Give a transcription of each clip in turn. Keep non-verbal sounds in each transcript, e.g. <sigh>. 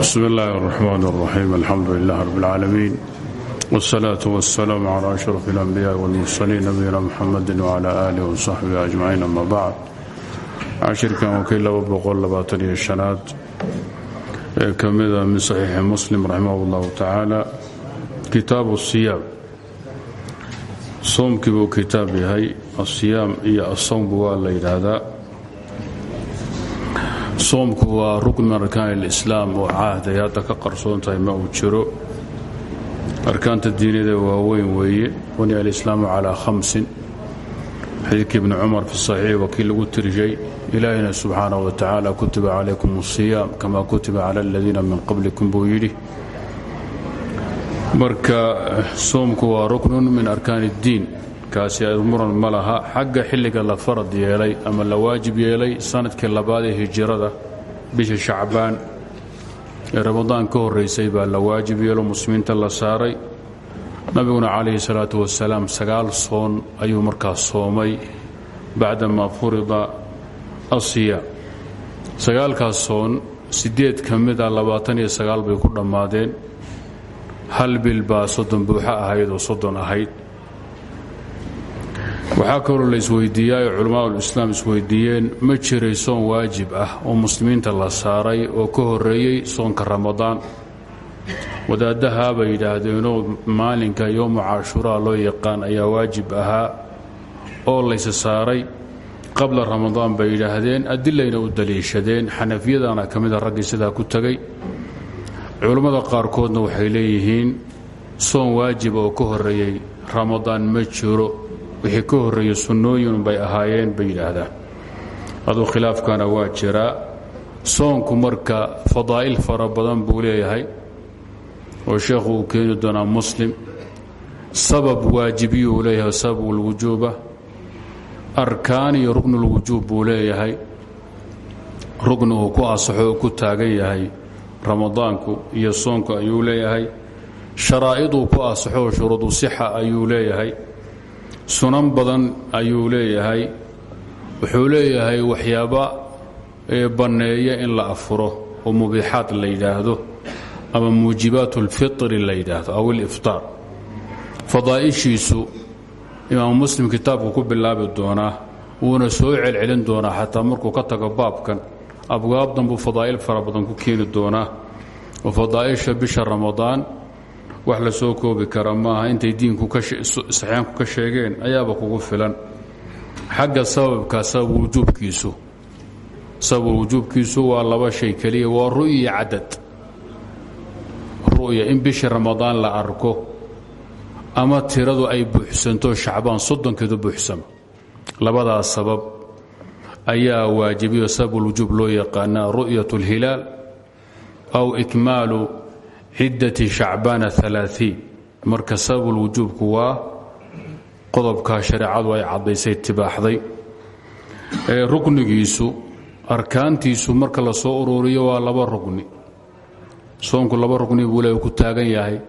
bsm اllahi الرحmn الرaxيim alxamdu لlah rb اlcaalamiin wالsalaaة wالsalaam عlى أشhrف الأnbiyaءi wاlmursaliin nabiyina mxamadi وعlى آlih وصaxbihi أجmaciin ama bacd cashirkan waa kii aad ee ka mida min صaxiixi muslim raximah اllahu tacaala kitaabu الsiyaam soomkii buu kitaab yahay asiyaam iyo asawmbu waa la yidhaahdaa soomku waa rukn min arkaan اlislaam oo caahday hadda ka qarsoon tahay ma uu jiro arkaanta diiniyada waaweyn weeye buniya alislaamu calaa hamsin xadiidkii ibni cumar fi saxiix waa kii lagu tirshay ilaahina subxaanah wa tacaala kutiba calaykum الsiyaam kama kutiba cala aladiina min qablikum buu yidhi marka soomku waa ruknun min arkaan اddiin kaasi muran ma laha xagga xilliga la farad yeelay ama la waajib yeelay sannadkii labaad ee hijirada bisha shacbaan. Ee ramadaan ka horraysay baa la waajib yeelo muslimiinta la saaray. Nabiguna calayhi salaatu wasalaam sagaal soon ayuu markaas soomay bacdamaa furida asiyaam sagaalkaas soon siddeed ka mida labaatan iyo sagaal bay ku dhammaadeen. Hal bil baa soddon buuxo ahayd oo soddon ahayd waxaa kaloo la isweydiiyaa ee culammaaulislaam isweydiiyeen ma jiray soon waajib ah oo muslimiinta la saaray oo ka horreeyey soonka ramadaan. Wadaaddaha bay yidhaahdeenoo maalinka yowma cashuuraa loo yaqaan ayaa waajib ahaa oo layse saaray. Qabla ramadaan bay yidhaahdeen adilayna u daliishadeen xanafiyadana ka mida raggii sidaa ku tegay culammada qaarkoodna waxay leeyihiin soon waajib oo ka horreeyey ramadaan ma jiro wixii ka horreeye sunnooyin bay ahaayeen bay yidhaahdaan aduu khilaafkana waa jiraa soonku marka fadaa'il fara badan buu leeyahay oo sheekhu uu keeni doonaa muslim. Sabab waajibiyuu leeyahay sababulwujuuba arkaan iyo ruknulwujuub buu leeyahay. Rukni uu ku asaxo oo ku taagan yahay. Ramadaanku iyo soonku ayuu leeyahay. Sharaa'iduu ku asaxo shuruudu sixa ayuu leeyahay sunan badan ayuu leeyahay. Wuxuu leeyahay waxyaaba banneeya in la afuro oo mubiixaad la yidhaahdo ama muujibaat اlfitri la yidhaahdo aw iliftaar fadaa'ishiisu imaamu muslim kitaabku ku bilaabi doonaa wuuna soo celcelin doonaa xataa markuu ka tago baabkan. Abwaabdan buu fadaa'il fara badan ku keeni doonaa. Oo fadaa'isha bisha ramadaan wax la soo koobi kara maaha intay diinku saxyaanku ka sheegeen ayaaba kugu filan. Xagga sababka sababwujuubkiisu sababwujuubkiisu waa laba shay keliya waa ru'ya cadad ru'ya in bishii ramadaan la arko ama tiradu ay buuxsanto shacbaan soddonkeedu buuxsamo labadaas sabab ayaa waajibiyo sababulwujuub loo yaqaanaa ru'yat اlhilaal aw ikmaalu ciddati shacbaana alaaثiin marka sababulwujuubku waa qodobkaa shareecadu ay caddaysay tibaaxday. Ruknigiisu arkaantiisu marka la soo ururiyo waa laba rugni. Soonku laba rugni buu le ku taagan yahay.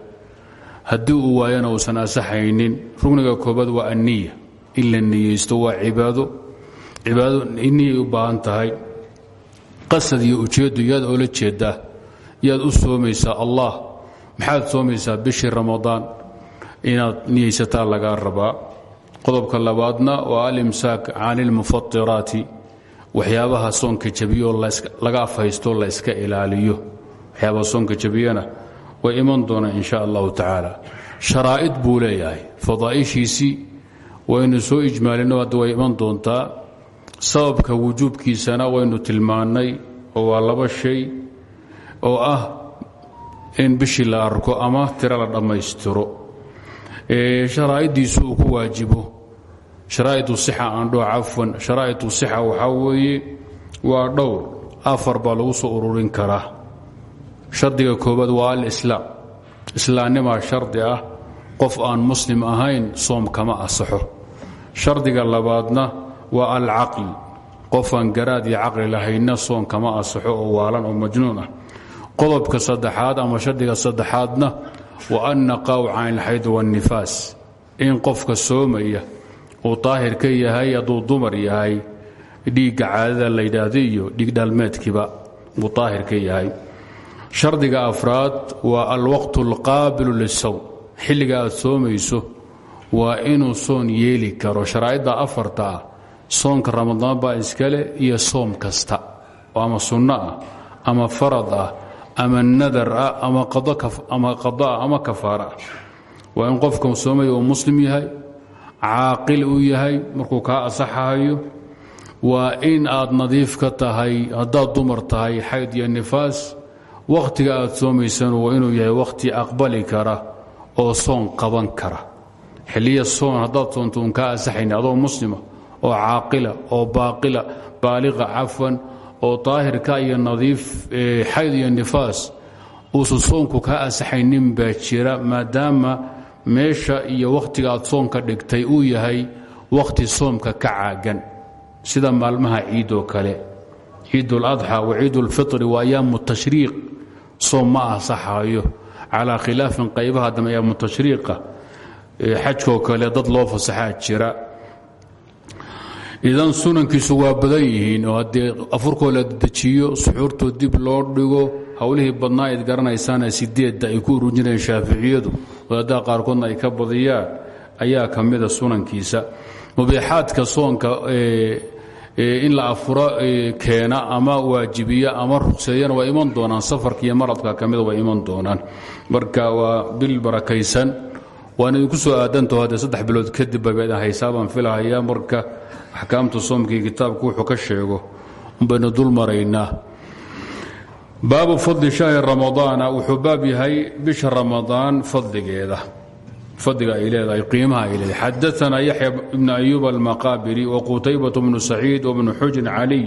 Haddii uu waayana uusan asaxaynin rugniga koobaad waa anniya. In la niyeysto waa cibaado. Cibaado u baahan tahay. Qasad iyo ujeeddu yaad oola jeedaa yaad u soomaysaa allah. Maxaad soomaysaa bishii ramadaan? Inaad niyeysataa lagaa rabaa. Qodobka labaadna waa alimsaak can ilmufatiraati waxyaabaha soonka jabiyoo laga afhaysto la yska ilaaliyo. Waxyaabaha soonka jabiyana way iman doonaan in sha allahu sharaa'id buu leeyahay. Fadaa'ishiisii waynu soo ijmaalino hadda way iman doontaa. Sababka wujuubkiisana waynu tilmaannay waa laba shay oo ah in bishii la arko ama tiro la dhammaystiro sharaa'iddiisu uu ku waajibo. Sharaa'idu sixa aandho cafwan sharaa'idu sixa waxaa weeye waa dhowr afar baa lagu soo ururin karaa. Shardiga koobaad waa alislaam islaamnimaa shardi ah qof aan muslim ahayn soom kama asaxo shardiga labaadna waa alcaql qofaan garaad iyo caqli lahaynna soon kama asaxo oo waalan oo majnuun ah qodobka saddexaad ama shardiga saddexaadna wa anna qaaw can ilxayd waannifaas in qofka soomaya uu daahir ka yahay hadduu dumar yahay dhiigga caadada la yidhaahda iyo dhiig dhaalmeedkiiba uu daahir ka yahay. Shardiga afraad waa alwaqtu alqaabilu lisawm xilliga aad soomayso waa inuu soon yeeli karo. Sharaa'idda afarta ah soonka ramadaan baa iskale iyo soom kasta ama sunno ah ama farad ah ama nadar ah ama qada ah ama kafaara. Ah waa in qofka soomaya uu muslim yahay caaqil uu yahay markuu kaa asaxahayo waa in aad nadiif ka tahay haddaad dumar tahay xayd iyo nifaas wakhtiga aad soomaysana waa inuu yahay wakhti aqbali kara oo soon qaban kara. Xilliya soon haddaad soonto un kaa asaxayni adoo muslima oo caaqila oo baaqila baaliqa cafwan oo daahirka iyo nadiif xayd iyo nifaas uusan soonku kaa asaxaynin baa jira maadaama meesha iyo wakhtiga aad soonka dhigtay uu yahay wakhti soomka ka caagan. Sida maalmaha ciidoo kale. Ciiduladxa wa ciidulfitri waa ayaamu tashriiq. Soom ma asaxayo calaa khilaafin qaybaha dambe ayaamu tashriiqa. Xajkoo kale dad loo fasaxaa jira idan sunankiisu waa badan yihiin oo haddii afurkoo la dejiyo suxuurtoo dib loo dhigo howlihii badnaa ayd garanaysaana sideedda ay ku urujinayeen shaaficiyadu wadaadaha qaarkoodna ay ka badiyaan ayaa ka mida sunankiisa. Mubiixaadka soonka in la afuro keena ama waajibiya ama ruqseeyana waa iman doonaan safarka iyo maradka ka mida waa iman doonaan. Marka waa bil barakaysan waan idinku soo aadantaho haddee saddex bilood kadib babaadan haysaabaan filahayaa marka axkaamta soomkii kitaabku wuxuu ka sheego unbaynu dul maraynaa. Baabu fadli shahri ramadaana wuxuu baab yahay bisha ramadaan fadligeeda. Fadliga ay leedahay qiimaha ay leedahay. Xadaana yaxya ibn ayuub almaqaabiri wa qutaybatu bnu saciid wabnu xujrin caliy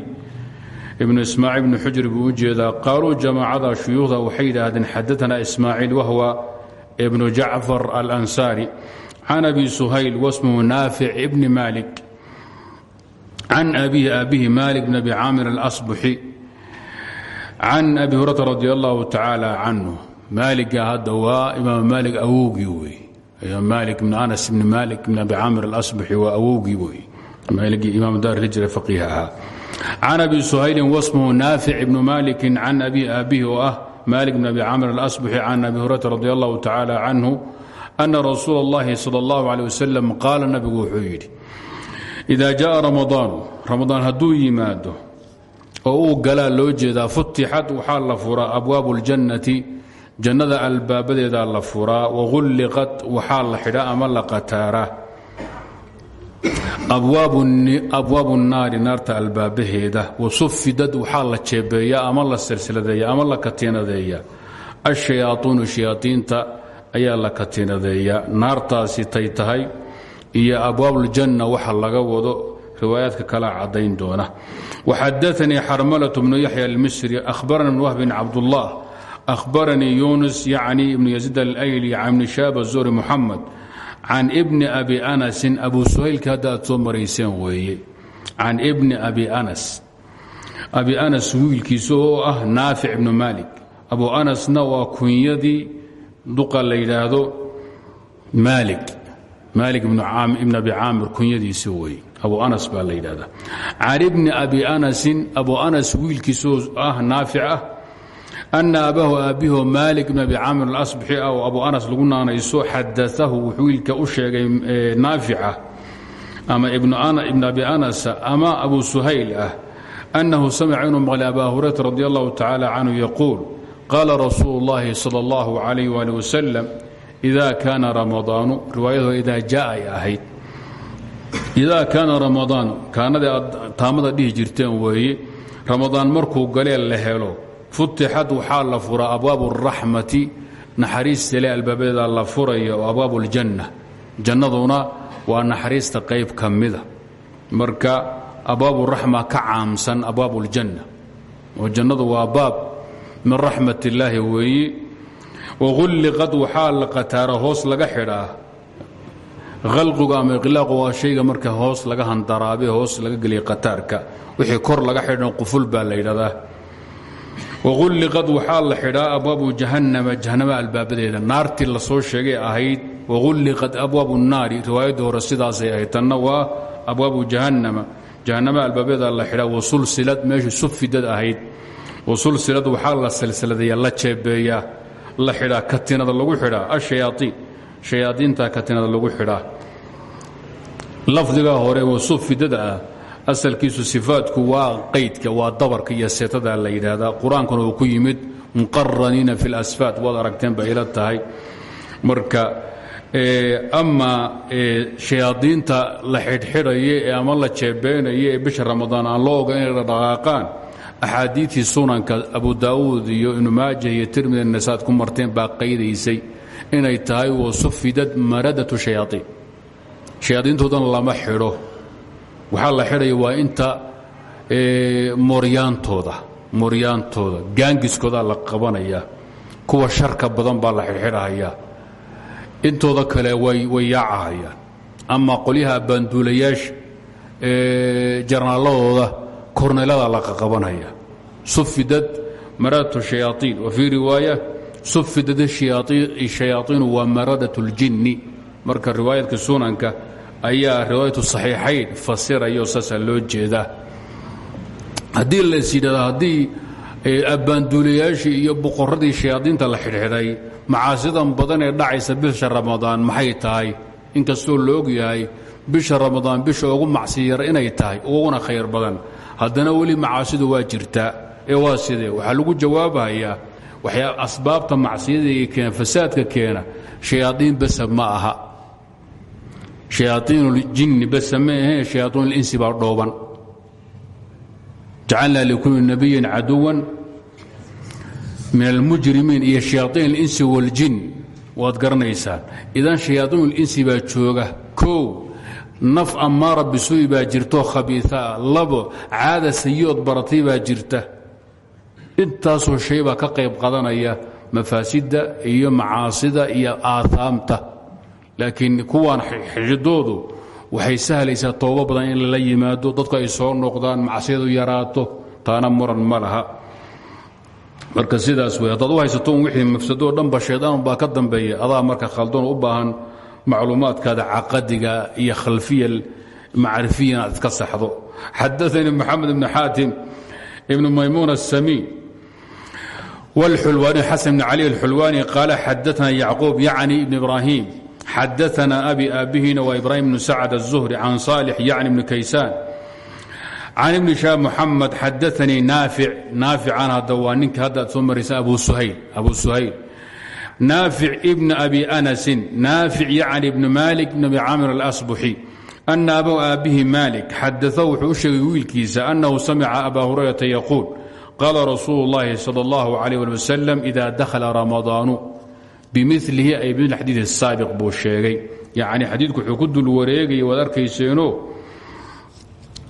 ibnu ismaaciil ibnu xujri buu u jeedaa qaaluu ibnu jacfar alansaari can abi suhayl wasmuhu naafic ibni malik. Can abihi aabihi malik bn abi caamir alasbuxi can abi hurata radi allahu tacaala canhu maaliga hadda waa imaam maalik awowgii wey. Malik bn anas bn malik bn abi caamir alasbuxi waa awowgii wey. Maaligii imaam daar hijra faqiih ahaa can abi suhaylin wasmuhu naafic ibnu malikin can abi aabihi oo ah malik bn abi caamir alasbuxi can abi hurata radi allahu tacaala canhu ana rasuula اllahi salى اllahu alيه wasalam qaala nabigu wuxuu yidhi ida jaءa ramadaanu ramadaan hadduu yimaado oo uu galaa loo jeedaa futixat waxaa la furaa abwaabu اljannati jannada albaabadeedaa la furaa wagulliqat waxaa la xidha ama la qataaraa abwaabu naari naarta albaabaheeda. Wasufidad waxaa la jeebeeya ama la silsiladeeya ama la katiinadeeya. Ashayaaiinu shayaaiinta ayaa la katiinadeeya. Naartaasi tay tahay iyo abwaabuljanna waxa laga wado riwaayaadka kala cadayn doona. Waxadaanii xarmalatu bnu yaxya almisri ahbarana bn wahbin cabdullah. Ahbaranii yunis yacni ibnu yaziid alayli can ibni shaab azuri muxamed can ibni abi anasin abu suhaylka hadda aad soo marayseen weeye. Can ibni abi anas. Abi anas wiilkiisa oo ah naafic ibnu malik abu anasna waa kunyadii duqa la yidhaahdo maalik. Maalik ibn abi caamir kunyadiisi wey abu anas baa la yidhahdaa can ibni abi anasin abu anas wiilkiisaoo ah naafic ah ana abahu aabbiho maalik ibn abi caamir alasbixi ah oo abu anas lagu naanayso xadaahu wuxuu wiilka u sheegay naafica ama ibn abi anas ama abu suhayl ah annahu samica inuu maqlay aba hurayra radi allahu tacaala canhu yaquul qaala rasuulu اllahi salى اllahu alayh ali wasalam ida kaana ramadaanu riwaayadu ida jaa ay ahayd idaa kaana ramadaanu kaanadii aad taamada dhihi jirteen weeye ramadaan markuu galee la helo futixad waxaa la furaa abwaabu اraxmati naxariistale albaabadeeda la furaya oo abwaabu اljanna jannaduna waa naxariista qayb ka mida marka abwaabu raxma ka caamsan abwaabu اljanna oo jannadu waa baab min raxmat illaahi weeye wagulliqad waxaa la qataara hoos laga xidhaa halqigu ama iqlaaqu waa shayga marka hoos laga handaraabe hoos laga geliya qataarka wixii kor laga xidhan quful baa la yidhahdaa wagulliqad waxaa la xidhaa abwaabu jahannama jahannama albaabadeeda naartii la soo sheegay ahayd wagulliqad abwaabu nnaari riwaayadda hore sidaasay ahayd tanna waa abwaabu jahannama jahannama albaabadeeda la xidhaa wasulsilad meeshii sufidad ahayd wasulsiladu waxaa la silsiladeeyaa la jeebeeyaa la xidhaa katinada lagu xidhaa ashayaaiin shayaadiinta katinada lagu xidhaa lafdiga hore wasufidada ah asalkiisu sifaadku waa qaydka waa dabarka iyo seetada la yidhaahdaa. Qur'aankuna ku yimid muqaraniina fi lasfaad waad aragteen ila tahay. Marka ama shayaadiinta la xidhxidhaya ama la jeebeynayo ee bisha ramadaan aan loo oga inay dhaqaaqaan axaadiitii sunanka abu daa'uud iyo ibnu maaja iyo tirmidi nasaad ku marteen baa qaydaysay inay tahay wasufidad maradatu shayaaiin shayaadiintoodan lama xidho waxaa la xidhaya waa inta mooryaantooda mooryaantooda gaangiskoodaa la qabanaya. Kuwa sharka badan baa la xidhxidhahayaa intooda kale way yaacahayaan. Ama qolyaha baanduulayaasha jarnaaladooda korneelada la qaqabanaya. Sufidad maradatu shayaaiin wa fii riwaaya sufidad shayaaiinu waa maradat اljinni marka riwaayadka sunanka ayaa riwaayatu saxiixayn fasirayo saasaa loo jeedaa. Haddii las yidhahdo haddii abbaanduulayaashii iyo boqoradii shayaadiinta la xidhxidhay macaasidan badan ee dhacaysa bisha ramadaan maxay tahay? Inkastoo la og yahay bisha ramadaan bisha ugu macsiyar inay tahay uguna khayr badan. Haddana weli macaasidu waa jirtaa ee waa sidee? Waxaa lagu jawaabayaa asbaabta macsiyada iyo fasaadka keena shayaaiin basa ma aha shayaaiinuljinni basa ma ahee shayaaiinulinsi baa dhooban jacalnaa likulli nabiyin caduwan min almujrimiin iyo shayaaiin اlinsi waاljin waad garanaysaan idan shayaaiin اlinsi baa jooga kow naf ammaara bisuu'i baa jirto khabiiaa labo caada sayi'ood baratay baa jirta intaasoo shay baa ka qayb qadanaya mafaasidda iyo macaasida iyo aaaamta laakiin kuwan xijidoodu waxay sahlaysaa toobo badan in lala yimaado dadku ay soo noqdaan macsiyadu yaraato taana muran ma laha. Marka sidaas wey haddaad u haysato wixii mafsadoo dhanba shaydaan baa ka dambeeya. Adaa marka khaldoon u baahan macluumaadkaada caqadiga iyo khalfiya macrifiya inaad saxdo. Xadaani maxamed ibn xaatim ibn maymuun asamiy wاlxulwaani xasan bn cali alxulwaani qaala xadaana yacquub yacni ibn ibraahim xadaana abi aabihina waa ibrahim bnu sacd الzuhri can صaalix yacni bni kaysaan can ibni shaab muxamed xadaanii naafic naafican hadda waa ninka hadda aad soo maraysa abu suhayl abu suhayl naafic ibn abi anasin naafic yacni ibn malik bn abi caamir alasbuxi ana abaw aabbihi malik xadaثahu wuxuu u sheegay wiilkiisa annahu samica aba hurayrata yaquul qaala rasuulu اllahi salى اllahu عalيه ali wasalam ida dakhala ramadaanu bimilihi ay bimil xadiid الsaabiq buu sheegay. Yacni xadiidku wuxuu ku dul wareegaya waad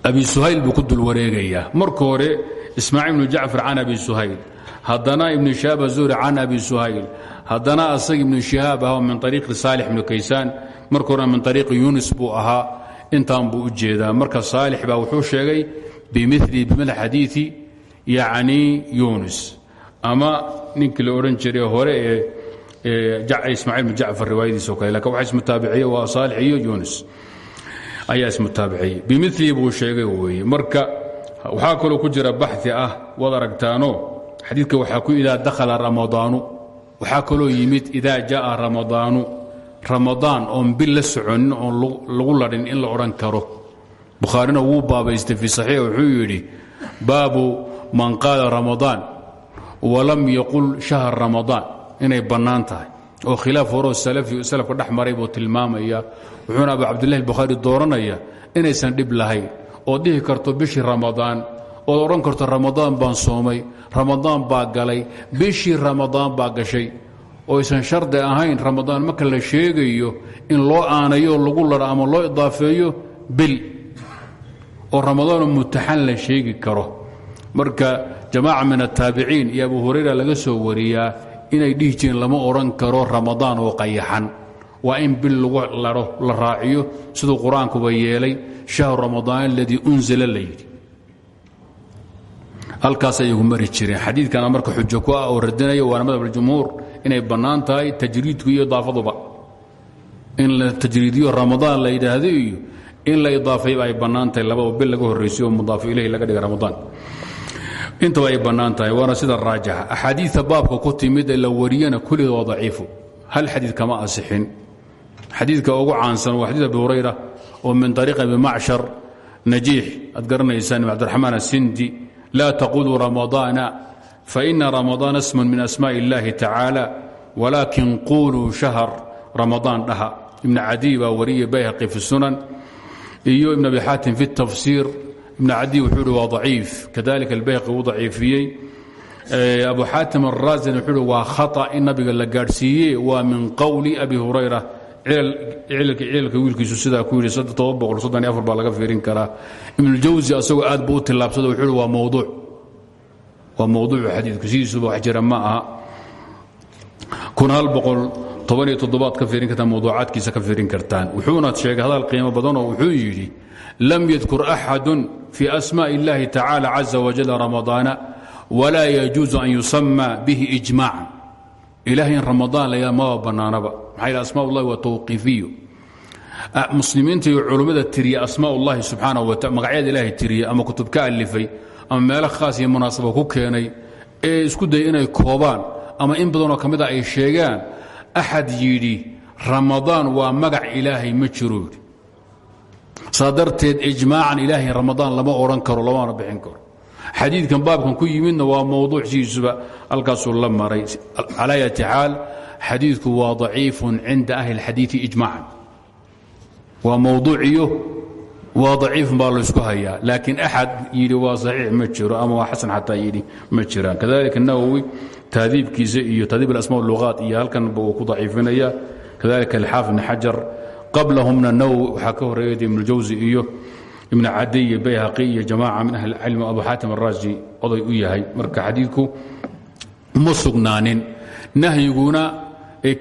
abi suhayl buu ku dul wareegayaa marka hore ismaaciil ibnu jacfar can abi suhayl haddana ibnu shihaab azuhri can abi suhayl haddana asag ibnu shihaab ah min ariiqi saalix ibnu kaysaan. Marka horena min ariiqi yunis buu ahaa intaan buu u marka saalix baa wuxuu sheegay bimili bimil xadiii yacni yunis. Ama ninkii la jiray hore ee ismaaciil ibnu jacfar riwaayadiisa o kale laakiin waxa ismutaabiciye waa saalix iyo yunis ayaa ismutaabiciyey bimilii buu sheegay weeye. Marka waxaa kaloo ku jira baxi ah waad aragtaano xadiidka waxaa ku idaa dakhala ramadaanu. Waxaa kaloo yimid idaa jaءa ramadaanu ramadaan oon bil la soconin oon lagu ladhin in la odhan karo. Bukhaarina wuu baabaystay fii saxiix wuxuu yidhi baabu man qaala ramadaan walam yaqul shahr ramadaan inay bannaan tahay. Oo khilaaf horoo salafka dhex maray buu tilmaamaya. Wuxuuna abu cabdillahi bukhaari dooranaya inaysan dhib lahayn. Oo dhihi karto bishii ramadaan ood odhan karto ramadaan baan soomay ramadaan baa galay bishii ramadaan baa gashay. Oo aysan shardi ahayn ramadaan marka la sheegayo in loo aanayo lagu ladho ama loo idaafeeyo bil. Oo ramadaanoo mutaxan la sheegi karo. Marka jamaaca min ataabiciin iyo abu hurayra laga soo wariyaa inay dhihi jireen lama odhan karo ramadaan oo qayaxan. Waa in bil lagu la raaciyo siduu qur'aankuba yeelay shahru ramadaan aladii unzila la yidhi. Halkaas ayagu mari jireen. Marka xujo ku ah oo radinaya waana madhab aljumhuur inay bannaan tahay tajriidku iyo idaafaduba in la tajriidiyo ramadaan la yidhaahdo iyo in la idaafayba ay bannaan tahay. Lababa bil laga horraysiy oo mudaafu ilayhi laga dhiga ramadaan intaba ay bannaan tahay waana sida raajixa axaadiia baabka ku timid ee la wariyana kulligeed waa hal xadiid kama asixin xadiidka ugu caansan waa xadiid abi oo min ariiq abi macshar najiix. Aad garanaysaan cabdiraxmaan asindi laa taquluu ramadaana faina ramadaana ismun min asmaaءi اllahi tacaala walaakin quluu shahr ramadaan dhaha. Ibn cadiy baa bayhaqi fi sunan iyo ibn abi fi tafsiir ibn cadiy wuxuu hi waa daciif. Kadalika albayhaqi wuu daciifiyey. Abu xaatim araasin wuxuu hi waa khata in nabiga la gaadhsiiye waa min qowli abi hurayra. Cilalka wiilkiisu sidaa ku yidhi baa laga fiirin karaa. Ibnujawsi asagoo aad buu u wuxuu hi waa mowduuc waa mowduucu xadiidku sidiisuba wax jira ma aha. Todobaad ka fiirin kartaan mawduucaadkiisa ka fiirin kartaan. Wuxuuna sheegay hadal qiimo badanoo wuxuu yidhi lam yadkur axadu fii asmaaءi اllahi tacaalى caza wajal ramadaana walaa yajuuzu an yusama bihi ijmaaca ilahay in ramadaan la maba bannaanaba maxaa yidhi asmaa ullahi waa tawqiifiyo muslimiinta iyo culummada tiriya asmaa ullahi subxaanaه wa taala magacyada ilaahay tiriya ama kutub ka alifay ama meelo khaas iyo munaasaba ku keenay ee isku daya inay koobaan ama in badanoo ka mid a ay sheegaan axad yidhi ramadaan waa magac ilaahay ma jiro yidhi saa ijmaacan ilaahay ramadaan lama odhan karo lamana bixin karo. xadiidkan baabkan ku yimidna waa mowduuc sidiisuba halkaasuu la maray. Calaa yati xaal waa daciifun cinda ahli اlxadiidi ijmaacan. Waa mowduuciyo waa daciifun baa laysku hayaa laakiin axad yidhi waa saxiix ma ama waa xasan xataa yidhi ma jiraan. Kadalika nawowi taadiibkiisa iyo taadiib alasma luqaat iyo halkanba uu ku daciifinaya kadalika alxaafid ibn xajar qablahumna nawowi waxaa ka horeeyay ibnujawsi iyo ibn cadiy iyo bayhaqi iyo jamaaca min ahli cilm abu xaatim araaji oday u yahay. Marka xadiidku ma sugnaanin. Nahyiguna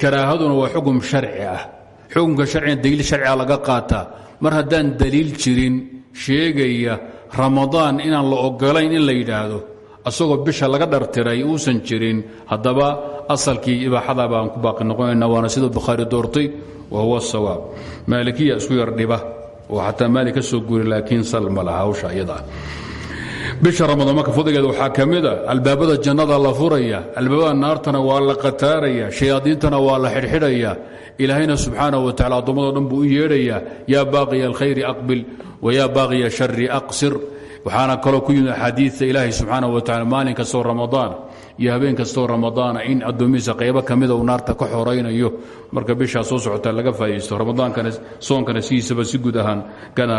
karaahaduna waa xukun sharci ah. Xukunka sharciga daliil sharciga laga qaataa mar haddaan daliil jirin sheegaya ramadaan inaan la ogolayn in la yidhaahdo asagoo bisha laga dhartiray uusan jirin haddaba asalkii ibaaxada baan ku baaqi noqonayna waana sida bukhaari doortay wa huwa sawaab. Maalikiya isku yar dhiba oo xataa soo guuri laakiin sal laha hawsha iyada bisha ramadaan marka fadligeeda waxaa ka albaabada jannada la furaya albaabada naartana waa la qataaraya shayaadiintana waa la xidhxidhaya. Ilaahayna subxaanaه wa tacala addoommadoo dhan buu u yeedhayaa yaa baaqiya alkhayri aqbil wayaa baaqiya shari aqsir waxaana kaloo ku yimid axaadiidta ilaahay subxaanaه wa tacala maalin kastoo ramadaan iyo habeen kastoo ramadaana in addoomihiisa qaybo ka mida uu naarta ka xoraynayo. Marka bishaa soo socota laga faa'idaysto ramadaankana soonkana sidiisaba si guud ahaan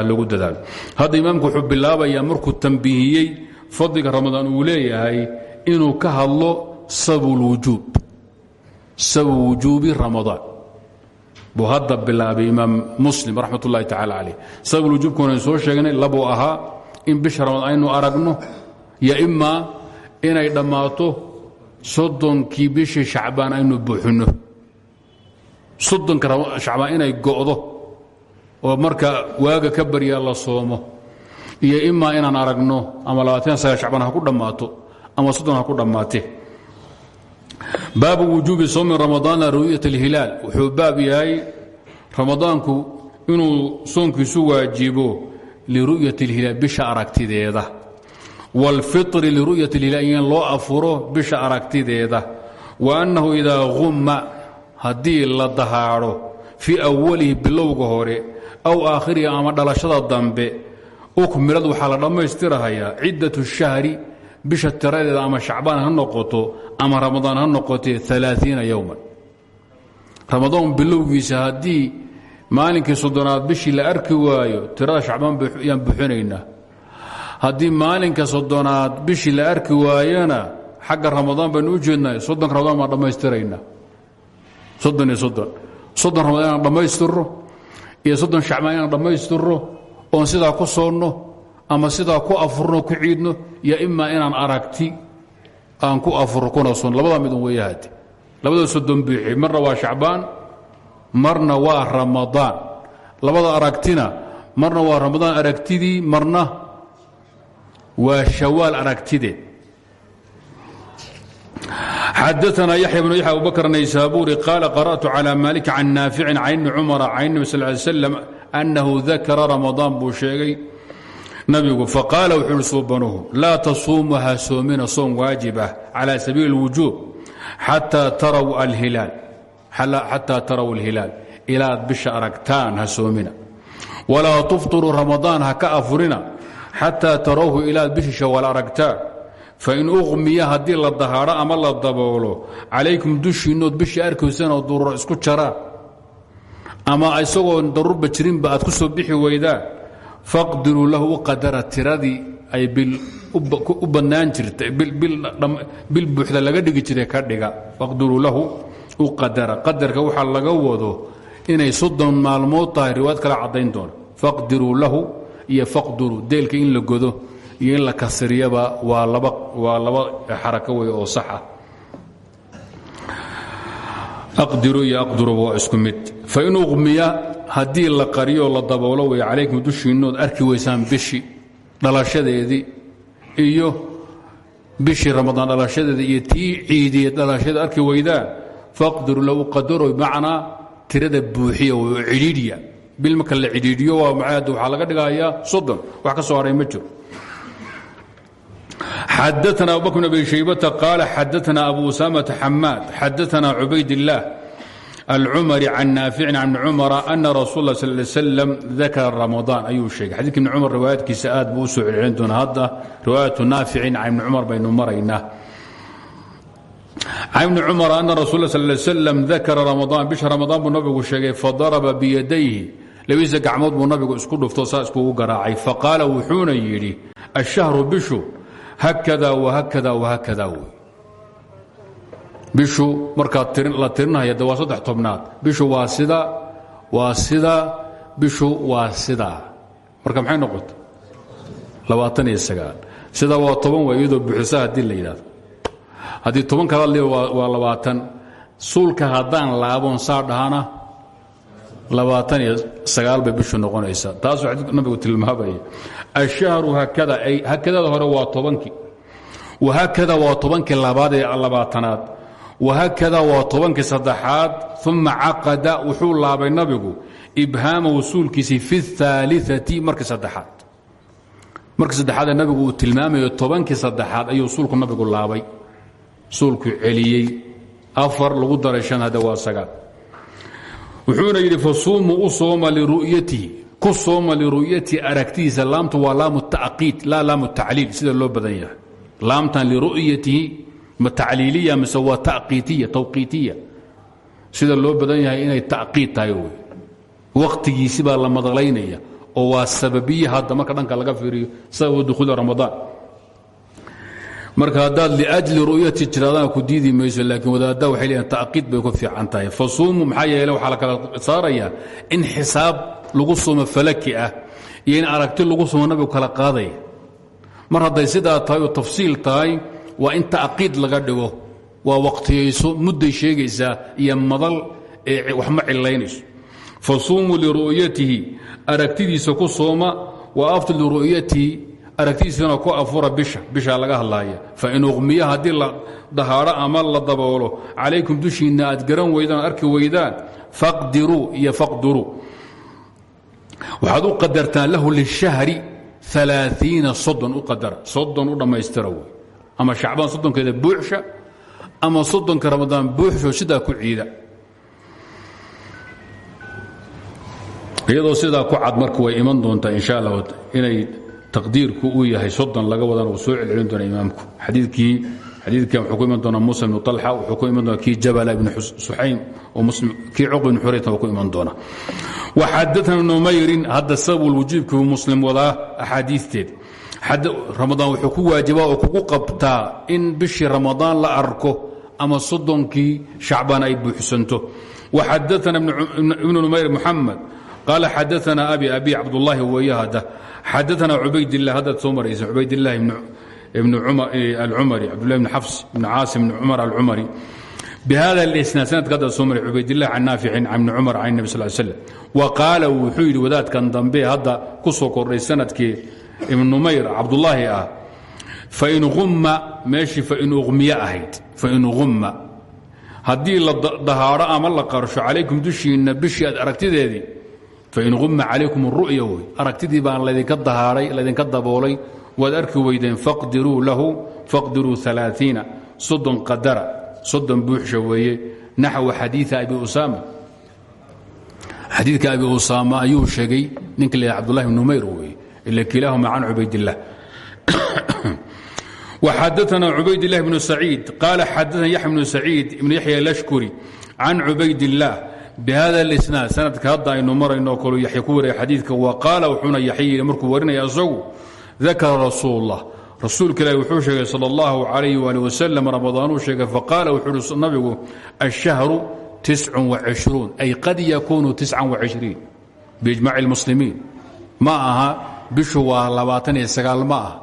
lagu dadaalo hadda imaamku wuxuu bilaabayaa markuu tambiihiyey fadliga ramadaan uu leeyahay inuu ka hadlo sabulwujuub sabu wujuubi ramadaan. Buu hadda bilaabay imaam muslim raxmat ullahi tacala caleyh sabulwujuubkuna soo sheegnay labuu ahaa in bisha ramadaan aynu aragno yo imaa inay dhammaato soddonkii bishii shacbaan aynu buuxinno. Soddonka shacbaan inay go'do oo marka waaga ka baryaa la soomo iyo imaa inaan aragno ama labaatan saga shacbaan ha ku dhammaato ama soddon ha ku dhammaate. Baabu wujuubi soomi ramadaana ru'yat اlhilaal wuxuu baab yahay ramadaanku inuu soonkiisu waajibo liru'yat اlhilaal bisha aragtideeda wاlfiri liru'yat اlhilaal in loo afuro bisha aragtideeda wa annahu idaa humma haddii la dahaadho fii awalihi bilowga hore aw aakhirihi ama dhalashada dambe ukmilad waxaa la dhammaystirahayaa ciddat shahri bisha tiradeeda ama shacbaan ha noqoto ama ramadaan ha noqotee aaaiina yowman ramadaan bilowgiisa haddii maalinkii soddonaad bishii la arki waayo tirada shacbaan yaan buxinaynaa haddii maalinka soddonaad bishii la arki waayana xagga ramadaan baynu u jeednay soddonka ramadaan baan dhammaystiraynaa. Soddon iyo soddon. Soddon ramadaan inaan iyo soddon shacbaan inaan dhammaystirro oon sidaa ku soonno ama sidaa ku afurno ku ciidno iyo imaa inaan aragti aan ku afuro kuna soon labadaa midun weeyahade labada soddon biixi marna waa shacbaan marna waa ramadaan labada aragtina marna waa ramadaan aragtidii marna waa shawaal aragtideed xadaثna yaحya بن yaحya abubakr naysaburi qaala qarأtu calى malik can naaficin can ibni cumara can النbi sal ly slam أnnahu dakara ramadaan buu sheegay nabigu faqaala wuxuu ihi suubanuhu laa tasuumu ha soomina soom waajib ah cala sabiili اlwujuub xataa taraw alhilaal xataa taraw alhilaal ilaad bisha aragtaan ha soomina walaa tufطiruu ramadaan ha ka afurina xataa tarawhu ilaad bishi shawaal aragtaan fain uqmiya haddii la dahaadho ama la daboolo calaykum dushiinnood bishii arkaysanoo duruur isku jaraan ama isagoo daruurba jirinba aad ku soo bixi weydaan faqdiruu lahu u qadara tiradii ay u bannaan jirtay bil buuxda laga dhigi jiray ka dhiga u qadara. Qadarka waxaa laga wado inay soddon maalmood tahay riwaayad kale caddayn doona faqdiruu lahu iyo faqduruu deelka in la godo iyo in la kasriyaba waa laba waa laba xarako wey oo sax ah. Aqdiru iyo aqduruba waa isku mid. Fain uqmiya haddii la qariyo la daboolo wey calaykum dushiinnood arki weysaan bishi dhalashadeedii iyo bishii ramadaan dhalashadeeda iyo tii ciidiye dhalashadeeda arki weydaan faqdir low qadaro bimacnaa tirada buuxiya oo cidhiidhiya. Bil marka la cidhiidhiyo waa maad waxaa laga dhigayaa soddon. Wax ka soo haray ma jiro. Xadaana abubakr bn abi shaybata qaala xadaana abu usaamata xamaad xadaana cubayd illaah alcumari can naaficin can bni cumara ana rasuul lah sal slam dakara ramadaan. Ayuu sheegay. Xadiidka ibni cumar riwaayaadkiisa aad buu u soo celcelin doonaa. Hadda riwaayatu naaficin can ibni cumar baynu maraynaa can ibni cumar ana rasul sal slam dakara ramadaan bisha ramadaan buu nabigu sheegay fadaraba biyadayhi. Labadiisa gacmood buu nabigu isku dhufto saa iskugu garaacay. Faqaala wuxuuna yidhi ashahru bishu hakada wahakada wahakada wey bishu markaad la tirinaya de waa saddex tobnaad. Bishu waa sida waa sida bishu waa sidaa marka maxay noqota labaatan sida waa toban waa iyadoo buxisa haddii la yidhahdo haddii toban kala li waa labaatan. Suulka haddaan laaboon saa dhahana labaatan bay bishu noqonaysaa. Taasuu xadiidku nabigu tilmaamaya ashahru hakada ay hakadada hore waa tobankii wahakada waa tobankii labaad ee labaatanaad. Wahakada waa tobankii saddexaad. Uma caqada wuxuu laabay nabigu ibhaama wasuulkiisii fi اaaliثati markii saddexaad. Markii saddexaad ee nabigu uu tilmaamayo tobankii saddexaad ayuu suulku nabigu laabay suulku celiyey. Afar lagu daray shan hadda waa sagaal. Wuxuuna yidhi fasuumuu u sooma liru'yatihi ku sooma liru'yatihi aragtidiisa laamtu waa laamu taqiid laa laamu tacliil sida loo badan yahay. Laamtan liru'yatihi ma tacliiliya mise waa taqiitiya sida loo badan yahay inay taqiid tahay wey. Wakhtigiisi baa la madalaynaya oo waa sababiye hadda marka dhanka laga fiiriyo sababa dukhuuli ramadaan marka haddaad liajli ru'yati jiraadana ku diidi mayso laakiin wadaadda waxay leeyihiin taqiid bay ku fiican tahay. Fasuumu maxaa yeele la kala saarayaa in xisaab lagu sumo falaki ah iyo in aragti lagu sumo nabigu kala qaadaya mar hadday sidaa tahay oo tafsiil tahay waa in taqiid laga dhigo. Waa waqtiyayso mudday sheegaysaa iyo madal ee wax ma cilaynayso fasuumuu liru'yatihi aragtidiisa ku sooma wa aftu liru'yatihi aragtidiisana ku afura bisha bishaa laga hadlaaya fain uqmiya haddii la dahaadho ama la daboolo calaykum dushiinna aad garan weydaan arki weydaan faqdiruu iyo faqduruu waxaad u lahu lishahri aaaiina sodon u qadara soddon u dhammaystira wey. Ama shacbaan soddonkeeda buuxsha ama soddonka ramadaan buuxsho sidaa ku ciida. Iyadoo sidaa ku cad marka iman doontaa insha allah inay taqdiirku uu yahay soddon laga wadana uu soo celcelin doona imaamku. Xadiidkii xadiidkan wuxuu ku iman muusa ibnu talxa wuxuu ku iman doonaa kii jabala ibnu oo kii cuqba ibnu xuraytna waa ku iman doonaa. Wa xadaana numayrin hadda sababul wujuubkii buu muslim wadaa axaadiisteed. Ramadaan wuxuu ku waajibaa oo kugu qabtaa in bishii ramadaan la arko ama soddonkii shacbaan ay buuxsanto. Wa xadaana ibnu numayr muxamed qaala xadaana abi abi cabdullaahi weeyahada xadaثna cubaydlah haddaad soo maraysa cubaydillahi ibn alcumari cabdulahi bn xafs ibn caasim ibn cumar alcumari bihada اlisnaad sanadka haddaad soo maray cubaydilah can naaficin can ibni cumar can nebi sal slam wa qaala wuxuu yidhi wadaadkan dambe hadda ku soo kordhay sannadkii ibn numayr cabdullaahi ah fain umma meeshii fain uqmiye ahayd fain umma haddii la dahaadho ama la qarsho calaykum dushiinna bishii aad aragtideedii fain humma calaykum ru'ya wey aragtidii baan laydinka dahaaray laydinka daboolay waad arki weydeen faqdiruu lahu faqdiruu aaaiina soddon qadara soddon buuxsha weeye naxwa xadiia abi usaama xadiidka abi usaama ayuu sheegay ninka la abdullahi bn numayr weeye ila kilaahuma can cubaydilah وxadثna cubaydالlah بن سacيid qال xadثna yaحya بن سacيid ibn yaحya الأshkuri can cubayd الlah bhada اlisnaad sanadka hadda aynu marayno kolu yaxya ku waraya xadiidka wa qaala wuxuuna yaxya yidhi markuu warinaya isagu dakara rasuul اllah rasuulka ilahi wuxuu sheegay salى اllahu عalayh wali waslm ramadaanuu sheegay faqaala wuxuu uhi nabigu الshahru tiscuun ay qad yakunu tiscan وaشhriin biijmac اlmuslimiin ma aha bishu waa labaatan iyo sagaal ma ah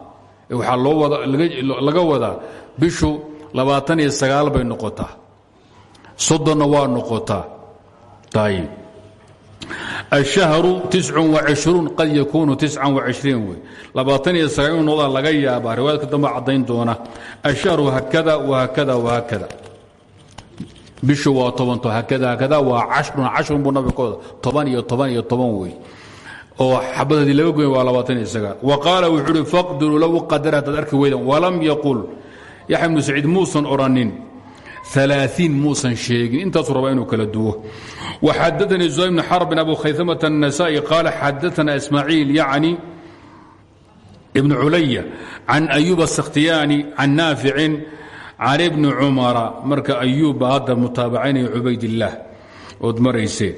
waxaa loo laga wadaa bishu labaatan iyo sagaal bay noqotaa soddonna waa noqotaa الشهر ad yakunu inoda laga yaaba riwaayadka dambe cadayn doona ashahru haakada haakada haakada bishu waa tobanto haakada haakada waa cashrun cashrun buu nabiga kooda toban iyo toban iyo toban wey oo xabadadii laga goyn waa labaatan iyo wuxuu uhi faqduruu law qadara hadaad arki weydan walam yaqul yaxya ibnu muusan odhanin aaaiin muusan sheegin intaasuu rabaa inuu kala duwo waxadaanii zuhay bn xarbin abu khayamata الnasa'i qaala xadaana ismaaciil yacni ibn culaya can ayuub asakhtiyaani can naaficin can ibni cumara marka ayuub baa hadda mutaabacaynaya cubaydillaah ood maraysee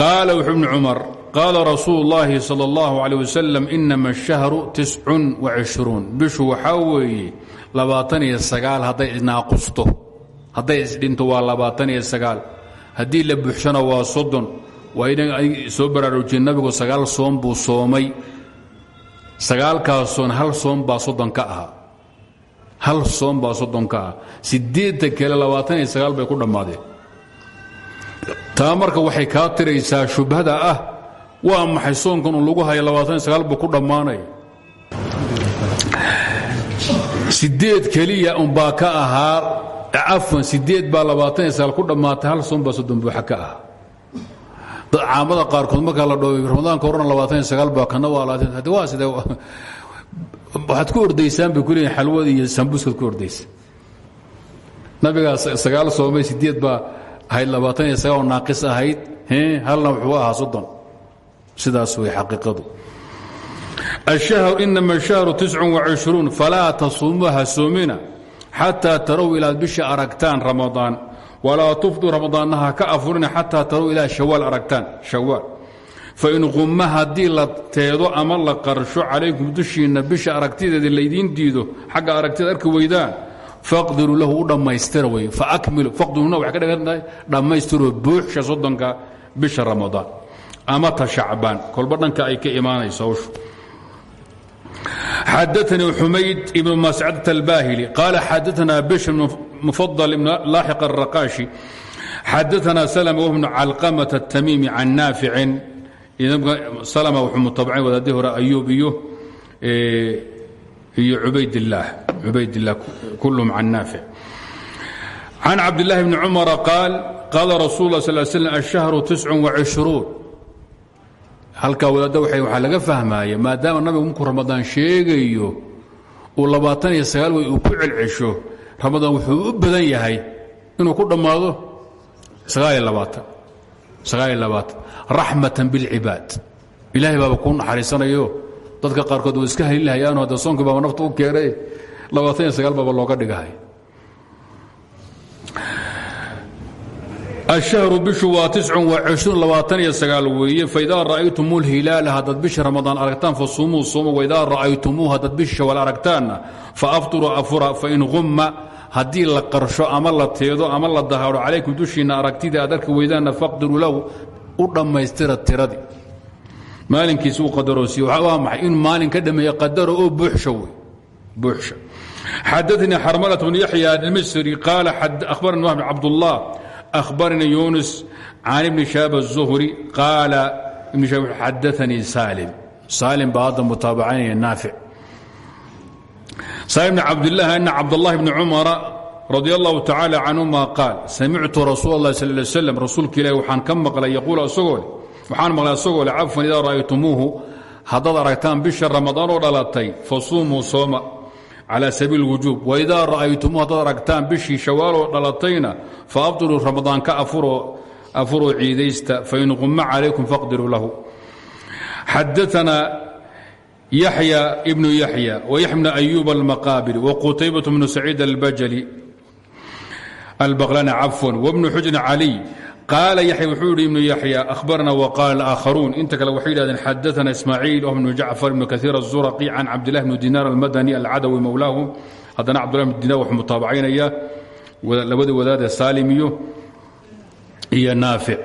qaala wuxuu ibni cumar qaala rasuul اllaahi salى اllahu عalيه wasalam inama الshahru tiscun وaشhruun bishu waxaa weeye labaatan iyo sagaal hadday naaqusto hadday isdhinto waa labaatan iyo sagaal. Haddii la buuxshana waa soddon. Waa ina soo baraarujiyeen nabigu sagaal soom buu soomay. Sagaalkaasoon hal soom baa soddon ka ahaa. Hal soom baa soddon ka ah kale labaatan iyo sagaal bay ku dhammaadeen. Taa waxay kaa tiraysaa shubhada ah waa maxay soonkan lagu haya labaatan buu ku dhammaanaya sideed keliya unbaa ka ahaa cafwan sideed baa labaatan saal ku dhammaatay hal soon baa soddon buuxa ka ah. Dad caamada qaarkood markaa la dhoobay ramadaanka horena labaatan sagaal baa kana waa labaatan haddi waa sidee waxaad ku ordaysaan bay ku leeyihiin xalwada iyo sambuskaad ku ordaysa nabigaa sagaal soomay sideed baa ahayd labaatan iyo sagaal oo naaqis ahayd halna wuxuu ahaa soddon. Sidaas way xaqiiqadu. Ashahru inama shahru tiscun wa cishruun falaa tasuumuha soomina xataa tarow ilaad bisha aragtaan ramadaan. Walaa tufdu ramadaanna ha ka afurina xataa tarow ilaa shawaal aragtaan. Shawaal. Fain qumma haddii la teedo ama la qarsho calaykum dushiinna bisha aragtideeda laydiin diido xagga aragtida arki weydaan faqdiruu lahu u dhammaystira wey faakmilu faqdiruna waxay ka dhigantahay dhammaystiroo buuxsha soddonka bisha ramadaan ama ta shacbaan. Kolba dhanka ay ka imaanayso xadaanii xumayd ibn mascadة اlbahili qaala xadaana bishr mufadل ibn laaxiq الraqaashi xadaana slm wbnu calqamaة الtamiimi can naaficin slm wuxuu mutabacay wadaadii hore ayuub iyo iyo ubaydlaah cubaydاlah kulhm can naafic can cabdالlahi bni cumara qaal qaala rasul اlah sl slm الشhهru تiسc وaشhruun halkaa wadaadda waxaa laga fahmaya maadaama nabigu markuu ramadaan sheegayo uu labaatan uu ku celcesho ramadaan wuxuu u badan yahay inuu ku dhammaado raxmatan bilcibaad ilaahay baaba kuu naxariisanayo. Dadka qaarkood iska halilahayaano hadda soonkii baaba nafta u keenay labaatan iyo looga dhigahay الشhهر bishu waa weeye faidaa ra'aytum اlhilaala haddaad bisha ramadaan aragtaan fasumuu sooma waidaa ra'aytumuu haddaad bisha shawal aragtaanna faafturuu afura fain humma haddii la qarsho ama la teedo ama la dahaaro calaykum dushiinna aragtida aad arki weydaanna faqdiruu lahu u dhammaystira tiradii maalinkiisa u qadaroosiiye waa maxay in maalin ka dhameeye qadaro oo buuxsha wey buuxsha xadaثnii xarmalaة bn yaxya almisri qaala akhbarani wahb cabdالlah أخبرني يونس عن ابن شاب الزهري قال ابن شاب حدثني سالم سالم بهذا متابعين نافع سالم بن عبد الله أن عبد الله بن عمر رضي الله تعالى عنهما قال سمعت رسول الله صلى الله عليه وسلم رسولك إلهي وحان كم مقل يقول أسقول waxaan maqlay asagoo le cafwan idaa ra'aytumuuhu haddaad aragtaan bisha ramadaan oo dhalatay fasuumuu sooma calى sabiil wujuub waidaa ra'aytumuu haddaad aragtaan bishii shawaaloo dhalatayna faabdiluu ramadaan ka afuroo ciidaysta fain quma calaykum faqdiruu lahu. Xadaana yaxya ibnu yaxya wayax bna ayuub almaqaabili waqutaybat bnu saciid albajali albaqlani cafwan wbnu xujrin caliy qaala yaxya wuxuu yidhi ibnu yaxya ahbarna waqaala aakharuun. Inta kale waxay yidhahdeen xadaana ismaaciil bnu jacfar ibnu kaiir الzuraqi can cabdilah bni dinaar almadani alcadawi mowlaahu haddana cabdullah bnu dinaar wuxuu mutaabacaynaya labadii wadaadee saalim iyo naafic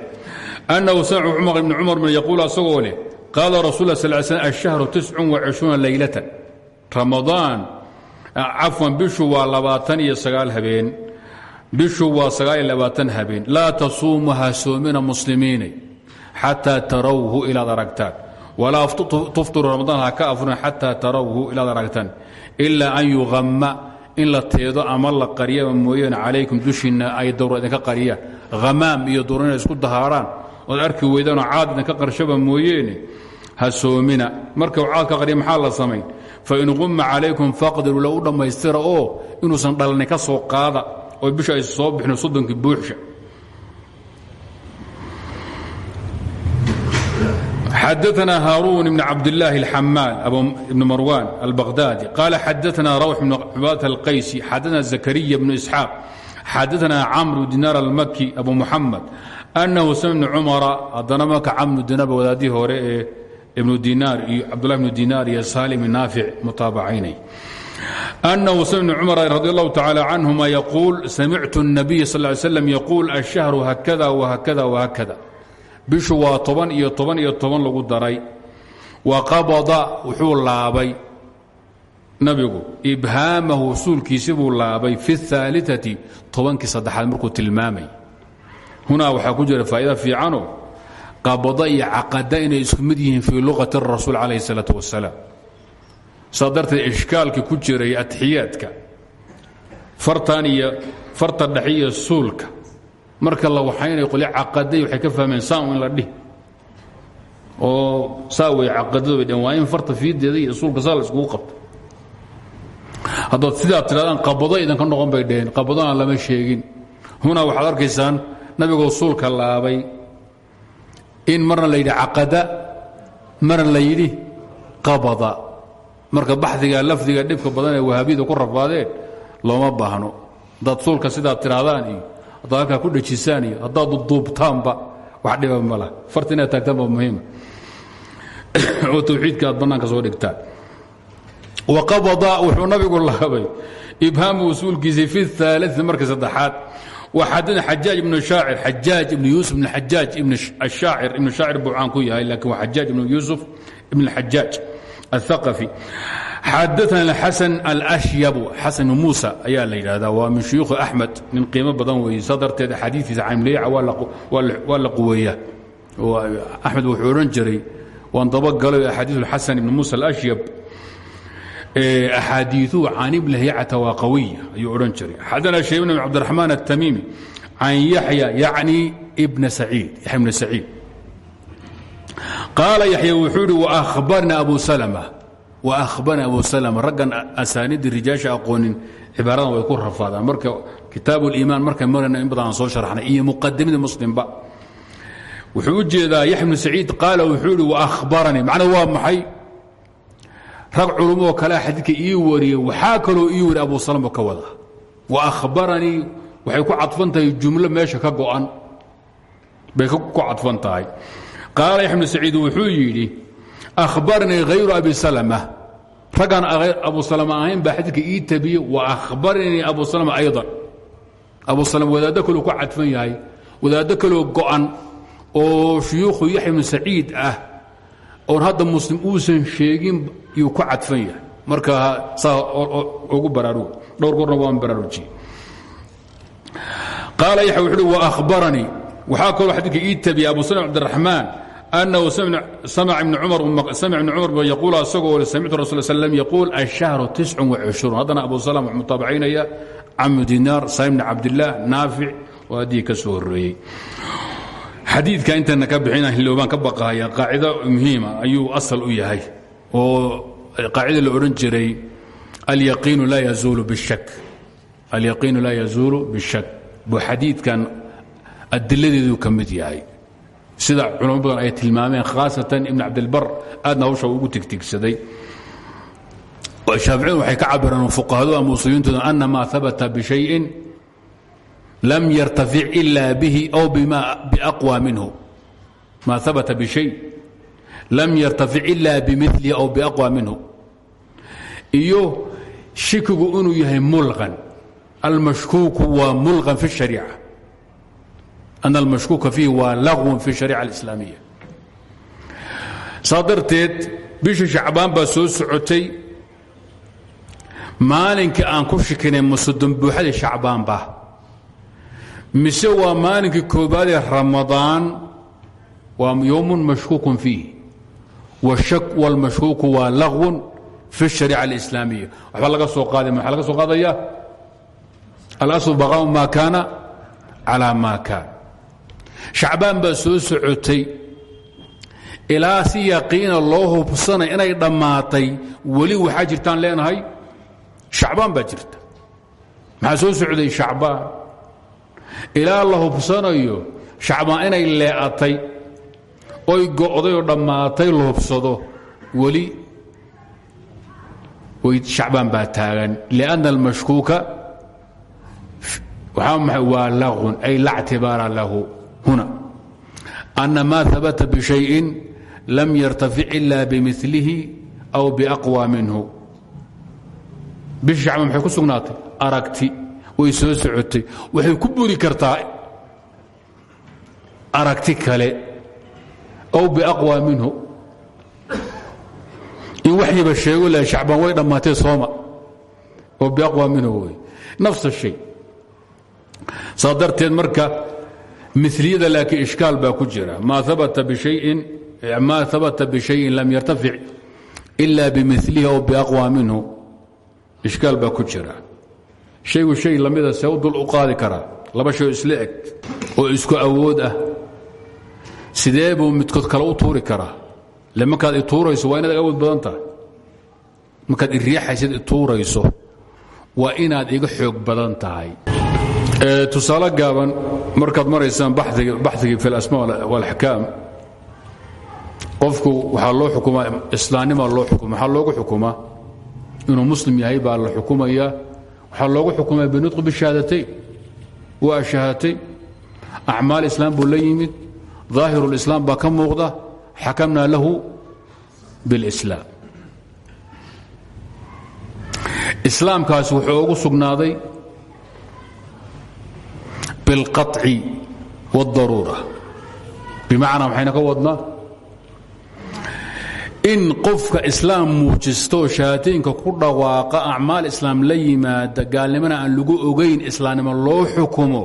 annahu samicu cumar ibni cumar bn yaquul asagoo leh qaala rasul sl ashahru tiscun wacishuuna leylatan ramadaan cafwan bishu waa labaatan iyo sagaal habeen bishu waa habeen. Laa tasuumu ha soomina muslimiinay xataa tarawhu ilaad aragtaan. Walaa tuftiru ramadaan ha ka afurin xataa tarawhu ilaad aragtaan. Ilaa an yuqama in la teedo ama la qaryaba mooyaane calaykum dushiinna ay dawra idinka qariyaan. Hamaam iyo inay isku dahaaraan. Ood arki weydaanoo caad idinka qarshaba mooyeene ha soomina. Marka caad qarya maxaa la samayn? Fain qumma calaykum faqdiruu la u dhammaystira oo inuusan dhalani ka soo qaada oo bisha ay soo bixin soddonkii buuxsha xadaثna haaruun ibn cabdالlahi الxamaal ibn marwan albaqhdadi qaala xadaثna rawx bn cubaadة اlqaysi xadaثna zakariya bnu isxaaq xadaثna camr dinaar almaki abu muxamed أnahu sm bn cumara haddana marka camru dinaarba wadaadihii hore ee ibnu dinaar iyo cabdullah bnu dinaar iyo salim naafic mutaabacaynay أنه سمع بن cمر رضي الله تعالى عنهma يقول سمعت النبي صلى اه علي سلم يقول الشهر هكذا وهكذا وهكذا bishu waa toban iyo toban iyo toban lagu daray وaqabضa wuxuu laabay nabigu ibhaamahu suulkiisi buu laabay في الثاaلثة tobankii saddexaad markuu tilmaamay hunaa waxaa ku jira faa'iida fiicano qabada iyo caqada inay isku mid yihiin fii luqaةi الرasuul عليه الصلاaة وaسلام saa darteed ishkaalkii ku jiray atxiyaadka fartan iyo farta dhexe iyo suulka. Marka la waxaynay qolya caqaday waxay ka fahmeen saan in la dhih oo saa wey caqadadu bay dheen waa in farta fiideeda iyo suulka saa la iskugu qabto. Haddaad sidaad tidhahdaan qabado idanka noqon bay dheheen qabadona lama sheegin. Hunaa waxaad arkaysaan nabigoo suulka laabay in marna la yidhi caqada marna la qabada marka baxdiga lafdiga dhibka badan ee wahaabiyada ku rafaadeen looma baahno. Haddaad suulka sidaad tidhaahdaan iyo haddaad ku dhejisaan iyo haddaad duubtaanba wax dhiba mala farta inaad taagtaan baa muhiima oo <coughs> tawxiidka aad bannaanka soo dhigtaan waqabada wuxuu nabigu laabay. Ibhaamu usuulkiisii fi aalai markii saddexaad. Waxadana xajaaj ibnu shaacir xajaaj ibnu yuusuf ibn xajaaj ibn ashaacir ibnu shaacir buu caan ku yahay laakiin waa xajaaj ibnu yuusuf ibn xajaaj الثقفي xadaثna xaسن الأشyب xaسن muسى ayaa la yidhahdaa waa min shuyuuخi أحmed nin qiimo badan weeye saa darteed axaadiiiisa camleeca waa la quweeyaa axmed wuxuu odhan jiray waan dabagalayo axaadiiث xaسن ibn muسى الأشyب أxaadiiثuhu can ibn lahyacata waa qawiya ayuu odhan jiray xadana shayb bn cabdiرaحmaan التamiimi can yaحya yacni bna saciid yaxya bn saciid qaala yaxya wuxuu idhi waahbarna abu salma waahbarna abu salma raggan asaanidii rijaasha aqoonin cibaaradan way ku rafaadaan. Marka kitaab اliimaan markay marayna in badan soo sharxnay iyo muqadimada muslimba. Wuxuu u jeedaa yaxya bnu saciid wuxuu idhi waahbaranii macnaa waa maxay? Rag culumoo kalea xadiidka ii wariyey waxaa kaloo ii wari abu salmo ka wada. Waahbaranii waxay ku cadfan tahay meesha ka go'an. Bay ku cadfan qaala bnu saciid wuxuu yidhi ahbarnii hayru abi salma raggaan abu salma ahayn baa xadiidka ii wa ahbarnii abu salma ayضan abu salma wadaaddo kaloo ku cadfan yahay wadaaddo kaloo go'an oo shuyuukhu yaxya bnu ah oon hadda muslim uusan sheegin yuu ku cadfan yahay. Marka saa ugu baraarugo dhowr goorna waan baraarujiyey qaala yaxya wuxuu uhi waahbaranii waxaa kaloo xadiidka ii tabiyey abu salm cabdiraxmaan أنه سمع بن cمر سمع بن cمر يقول asagoo سمعت رسول سلم يقول الشهر تسع وعشhرون haddana أبو سلم w mutaaبcaynaya cم dيناr سالم بن cabدالله ناaفiع oo addii ka soo horeeyey xadiidka intana ka bixina hilowbaan ka baqahaya qaacido muhiima ayuu asal u yahay oo qaacida la odhan jiray alyaqiinu laa yazuulu bishak alyaqiinu laa yazuulu bishak buu xadiidkan adiladeedu ka mid yahay sida culamo badan ay tilmaameen khaasatan ibn cabdilbar aadna hawsha ugu tigtigsaday. Shaaficiyadu waxay ka cabiraan fuqahadu ama usuliyiintooda ana maa habata bishayin lam yartafic ila bihi aw biaqwa minhu. Maa habata bishay lam yartafic ila bimilihi aw biaqwa minhu. Iyo shikigu inuu yahay mulqan. Almashkuuku waa mulqan fi shariica ana almashkuuka fiihi waa lagwun fi shariica alislaamiya saa darteed bishii shacbaan baa soo socotay maalinkii aan ku shikinay musudon buuxadii shacbaanba mise waa maalinkii koobaadee ramadaan waa yowmun mashkuukun fiih washak walmashkuuku waa lagwun fi الshariica اlislaamiya waxba laga soo qaada maxaa laga soo qaadaya alasl baqaau ma kaana calaa ma kaan shacbaan baa soo socotay. Ilaa si yaqiina loo hubsanay inay dhammaatay weli waxaa jirtaan leenahay shacbaan baa jirta. Maxaa soo socday shacbaan? Ilaa la hubsanayo shacbaan inay lee'atay oy go'day oo dhammaatay la hubsado weli shacbaan baa taagan. Lianna almashkuuka waa lagun ay la ctibaara lahu huna. Ana ma habata bishayin lam yartafic ila bimilihi aw biaqwa minhu. Bisha shacbaan maxay ku sugnaatay aragti way soo socotay waxay ku buri kartaa aragti kale aw biaqwa minhu. In waxyiba sheego la shacbaan way dhammaatay sooma. Oo biaqwa minhu wey nafs shay. Saa darteed marka miliyada laakiin ishkaal baa ku jira. Maa abata bishayin lam yartafic ila bimilihi aw biaqwa minhu. Ishkaal baa ku jira. Shaygu shay lamida see u dul laba shay isla oo isku awood ah. Sidee buu midkood kale u tuuri karaa? Le markaad ituurayso waa inaad awood badan tahay. Markaad iriixaysid ituurayso waa inaad iga xoog badan tahay tusaale gaaban markaad maraysaan baxigii fi alasma walaxkaam qofku waxaa loo xukumaa islaamnimaa loo xukuma waxaa loogu xukumaa inuu muslim yahay baa la xukumayaa waxaa loogu xukumaya binutqi bishahaadatayn waa shahaatay acmaal islaam buu la yimid ظaahiru اlislaam baa ka muuqda xakamna lahu biاlislaam islaamkaasi wuxuu ugu sugnaaday biاlqaطci wاdaruura bimacnaa maxayna ka wadnaa in qofka islaam muujisto shahaataynka ku dhawaaqa acmaal islaam la yimaada gaalnimana aan lagu ogayn islaamnimo loo xukumo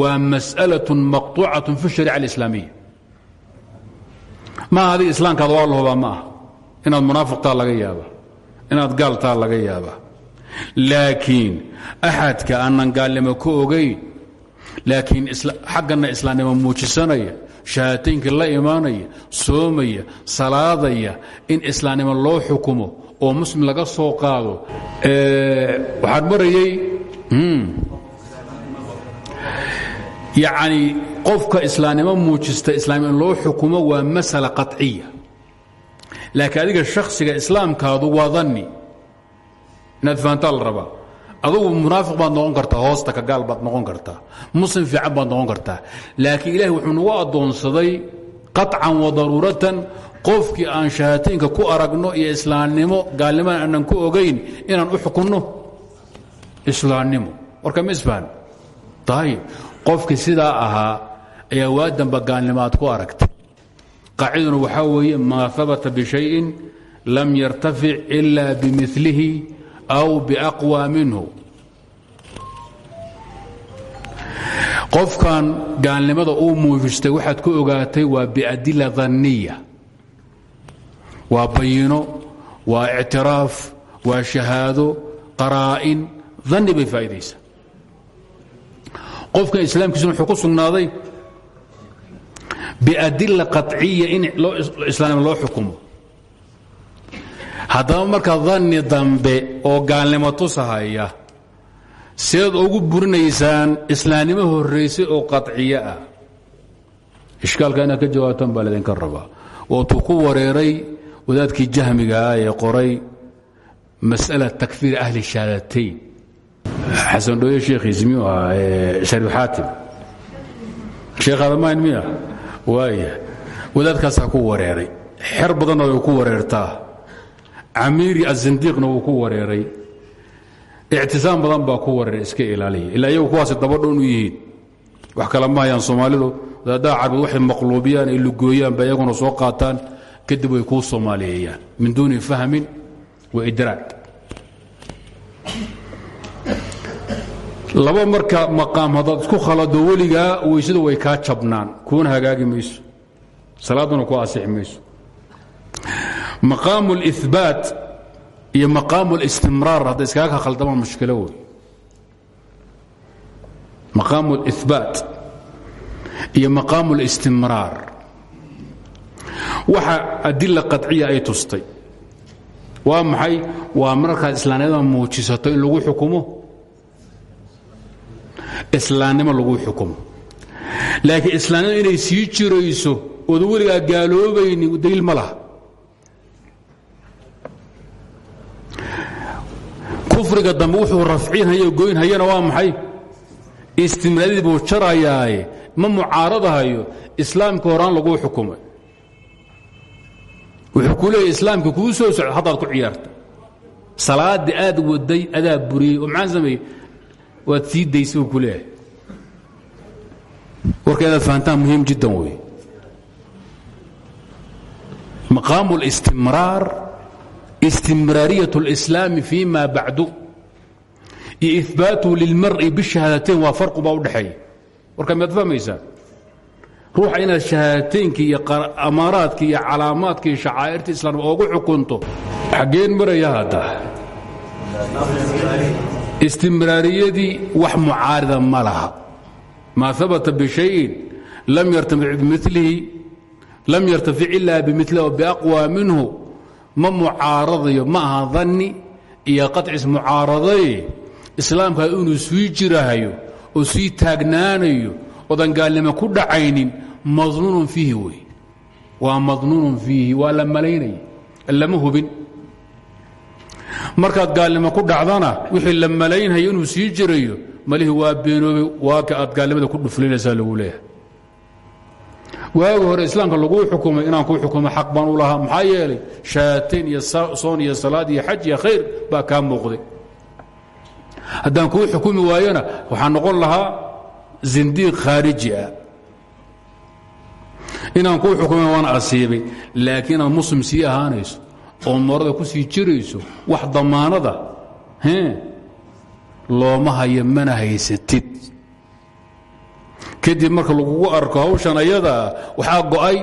waa mas'alaة maqطuucaة fi الshariica اlislaamiya maaha adiga islaamkaada waa la hubaa ma aha inaad munaafiqtaa laga yaaba inaad gaaltaa laga yaaba laakiin axadka aanan gaalnimo ka ogayn laakiin xaggana islaamnimo muujisanaya shahaataynkii la imaanaya soomaya salaadaya in islaamnimo loo xukumo oo muslim laga soo qaado waxaan marayey yacni qofka islaamnimo muujista islaamnimo loo xukumo waa masala qaطciya laakiin adiga shakhsiga islaamkaadu waa danni inaad rabaa adugu munaafiq baad noqon kartaa hoosta ka gaal baad noqon kartaa muslim fiican baad noqon kartaa. Laakiin ilahi wuxuu nagu addoonsaday qaطcan wa daruuratan qofkii aan shahaataynka ku aragno iyo islaamnimo gaalnimada aanan ku ogayn inaan u xukunno. Islaamnimo. Warka ma isfahan ayib qofkii sidaa ayaa waadanba gaalnimo aad ku aragtay. Qaaciduna waxaa weeye maa habata bishayin lam yartafic ila bimilihi aw biaqwa minhu. Qofkan gaalnimada uu muujistay waxaad ku ogaatay waa biadila danniya waa bayino waa ictiraaf waa shahaado qaraa'in danni bay faa'iidaysaa. Qofkan islaamkiisuna wuxuu ku sugnaaday biadila qaطciya in islaamnimo loo xukumo haddaba marka danni dambe oo gaalnimo tusahaya seed ugu burinaysaan islaamnimo horraysay oo qaطciyo ah. Ishkaalka inaad ka jawaabtaan baa laydinka rabaa. Ootuu ku wareeray wadaadkii jahmiga ah ee qoray masأala takfiir ahli shahaadatayn xasan dhooye sheekhiisi miyuu ahaa shariif xaatim. Sheekh adamayn miya? Waaya wadaadkaasaa ku wareeray. Xer badanna way ku wareertaa camiiri azindiiqna wuu ku wareeray. Ictisaam badan baa ku wareeray iska ilaaliya ilaa iyagu kuwaasi dabadhoon u yihiin. Wax kale mahayaan soomaalidu. Wadaadaha carbeed maqluubiyaan ay lugooyaan ba iyaguna soo qaataan. Kadib way kuu soomaaliyeeyaan. Min duuni fahmin wa idraag laba marka maqaam haddaad isku khalado weligaa weysadu way kaa jabnaan. Kuuna hagaagi salaaduna ku mayso maqaamu اlإثbaat iyo maqaamu اlistimraar hadday iskaaga khaldamaan mushkilo wey maqaamu اlإثbaat iyo maqaamu اlistimraar waxa adila qaطciya ay tustay waa maxay waa markaad islaamnimada muujisato in lagu xukumo islaamnimo lagu xukumo laakiin islaamnimada inay sii jirayso ooda weligaa gaaloobayni daliil ma laha kufriga dambe wuxuu rafcinhayo goynhayana waa maxay? Istimraadadii buu jarayaaye ma mucaaradahayo islaamka horaan laguu xukumay. Wuxuu ku leeyahy islaamka kuu soo socda haddaad ku ciyaarta salaadda aad waday adaa buriyey oo maxaan sameeyey waad sii daysay ku leeyahay. Warka inaad muhiim jiddan wey maqaamu اlistimraar istimraariyaة اlislaami fi ma bacdu iyo ihbaatu lilmar'i bishahaadateyn waa farqu baa u dhexeeya warka miyaad fahmaysaa ruuxa inaad shahaadateynka iyo amaaraadka iyo calaamaadka iyo shacaa'irta islaam oogu xukunto xaggeen maraya hadda istimraariyadii wax mucaarida ma laha maa habata bishayin lam yartafic bimilihi lam yartafic ila bimilihi o biaqwa minhu ma mucaaradayo ma aha danni iyo qacis mucaaraday islaamka inuu sii jirahayo oo sii taagnaanayo odan gaalnimo ku dhacaynin madnuunun fiihi wey. Waa madnuunun fiihi waa la malaynaya lama hubin. Markaad gaalnimo ku dhacdana wixii la malaynhayo inuu sii jirayo malihii waa beenoobay waa ka aad gaalnimada ku dhuflinaysaa lagu leeyahay waagi hore islaamka laguu xukumay inaan kuu xukumo xaq baan u lahaa. Maxaa yeelay shahaatayn iyo soon iyo salaad iyo xaj iyo khayr baa kaa muuqday. Haddaan kuu xukumi waayona waxaa noqon lahaa zindiiq khaariji ah. Inaan kuu xukumay waan asiibay laakiin inaad muslim sii ahaanayso oo morada ku sii jirayso wax damaanada looma hayo mana haysatid kadib marka lagugu arko hawshan ayadaa waxaa go'ay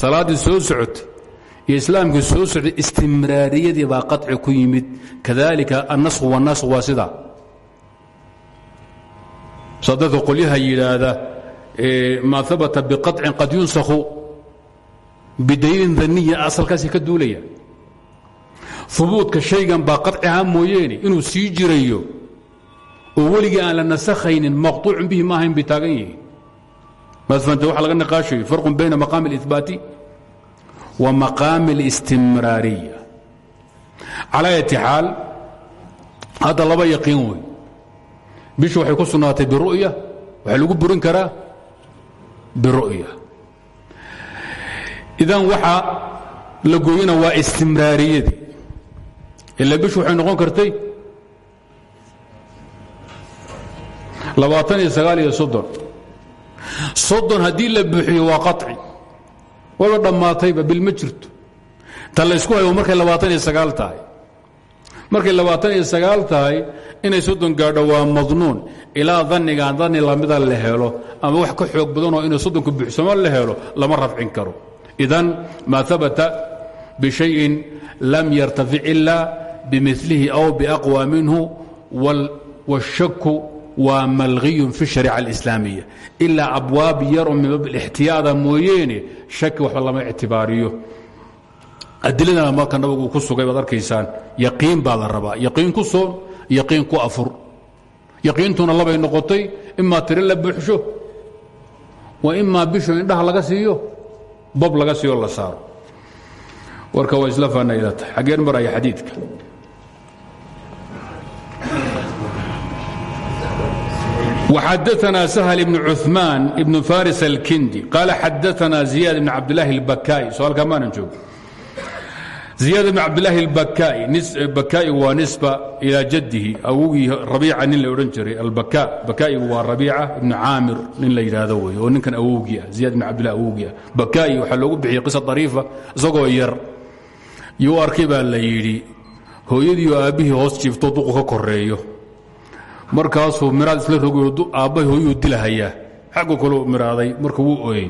salaaddii soo socotay iyo soo soctay istimraariyadii baa qaci ku yimid. Kadalika annasku wاnnaasku waa sidaa saa dadka qolyaha yidhaahda maa abata biqacin qad yunsakhu bidaliilin daniya asalkaasi ka duulaya. Hubuudka shaygan baa qacihaa mooyeene inuu sii jirayo oo weligii aan la nasakhaynin maqطuucun bihi ma ahayn bay taagan yihiin maad fahamtee waxa laga niqaashayo farqun bayna maqaami اlإثbaati wa maqaami اlistimraariya calى ayati xaal hadda laba yaqiin wey bishu waxay ku sugnaatay biru'ya waxaa lagu burin karaa biru'ya idan waxa la gooyana waa istimraariyadii ila bishu waxay noqon kartay iyo haddii la buuxiyo waa qaطci waba dhammaatayba bil ma jirto. Ta hayo markay tahay. Markay tahay inay soddon gaadho waa madnuun. Ilaa dannigaan danni lamida la helo ama wax ka xoog badanoo inuu soddonku buuxsamo la helo lama rafcin karo. Idan maa habata bishayin lam yartafic ila bimilihi aw biaqwa minhu wاshaku waa malغiyun fi الشharيica الإسlaamiya ilaa abwaab yaroo min baab الاxtiyaada mooyeene shaki waxba lama ictibaariyo adiladana marka nabigu ku sugay baad arkaysaan yaqiin baa la rabaa yaqiin ku soon yaqiin ku afur yaqiintuna labay noqotay imaa tiro la buuxsho wa imaa bisho indhaha laga siiyo bob laga siiyo la saaro warka waa isla faanayla tahay xaggeen maraya xadiidka وxadثna سهل بن عثمان بن فاriس الkindi قال xadثna زiياد بن cabdاللahi البakاي soalkaa maanan joog زiyaad بن cabdاللahi البakاي waa nisba ilىa jadihi awogii rabiica nin la odhan jiray bakاigu waa rabiica ibn caamir nin la yidhaahdo wey oo ninkan awogii ah زiyad بن cabdالlah awogii ah bakاi waxaa loogu bixiyey qisa طariifa isagoo yar yuu arkay baa la yidhi hooyadii oo aabbihii hoos jiifto duqu ka koreeyo markaasuu miraad isla rogo aabbahay hooyuu dilahayaa xaggu kaluu miraaday marka wuu ooyey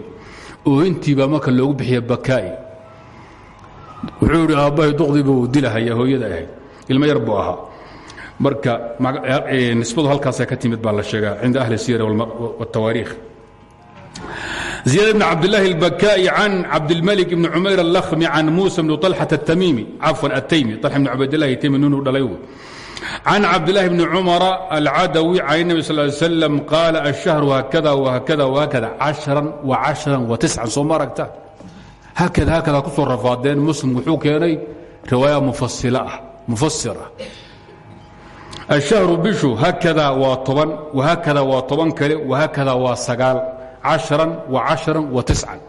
ooyintii baa marka loogu bixiya bakaa'i wuxuu idhi aabbahay duqdiiba uu dilahayaa hooyada ahayd ilmo yar buu ahaa marka nisbadu halkaasa ka timid baa la sheegaa cinda ahli siyar wاtawaariikh زiyaad بn cabdالlahi الbakاءi can cabdالmلك بn cumayr الlkhmi can muسى بn طلxة الtamimi cafwan الtaymi طلx بn cabdالlahi taymi ninu dhalay can cabdالlahi bni cumara alcadawi can الnabi sal ly slam qaala الshahru haakada whaakada whaakada caشhran وcaشhran وaتiscan soo ma aragta haakada haakada ku soo rafaadeen muslim wuxuu keenay riwaaya mufasira الshahru bishu haakada waa toban وhaakada waa toban kale وhaakada waa sagaal caشhran وcaشhran وaتiscan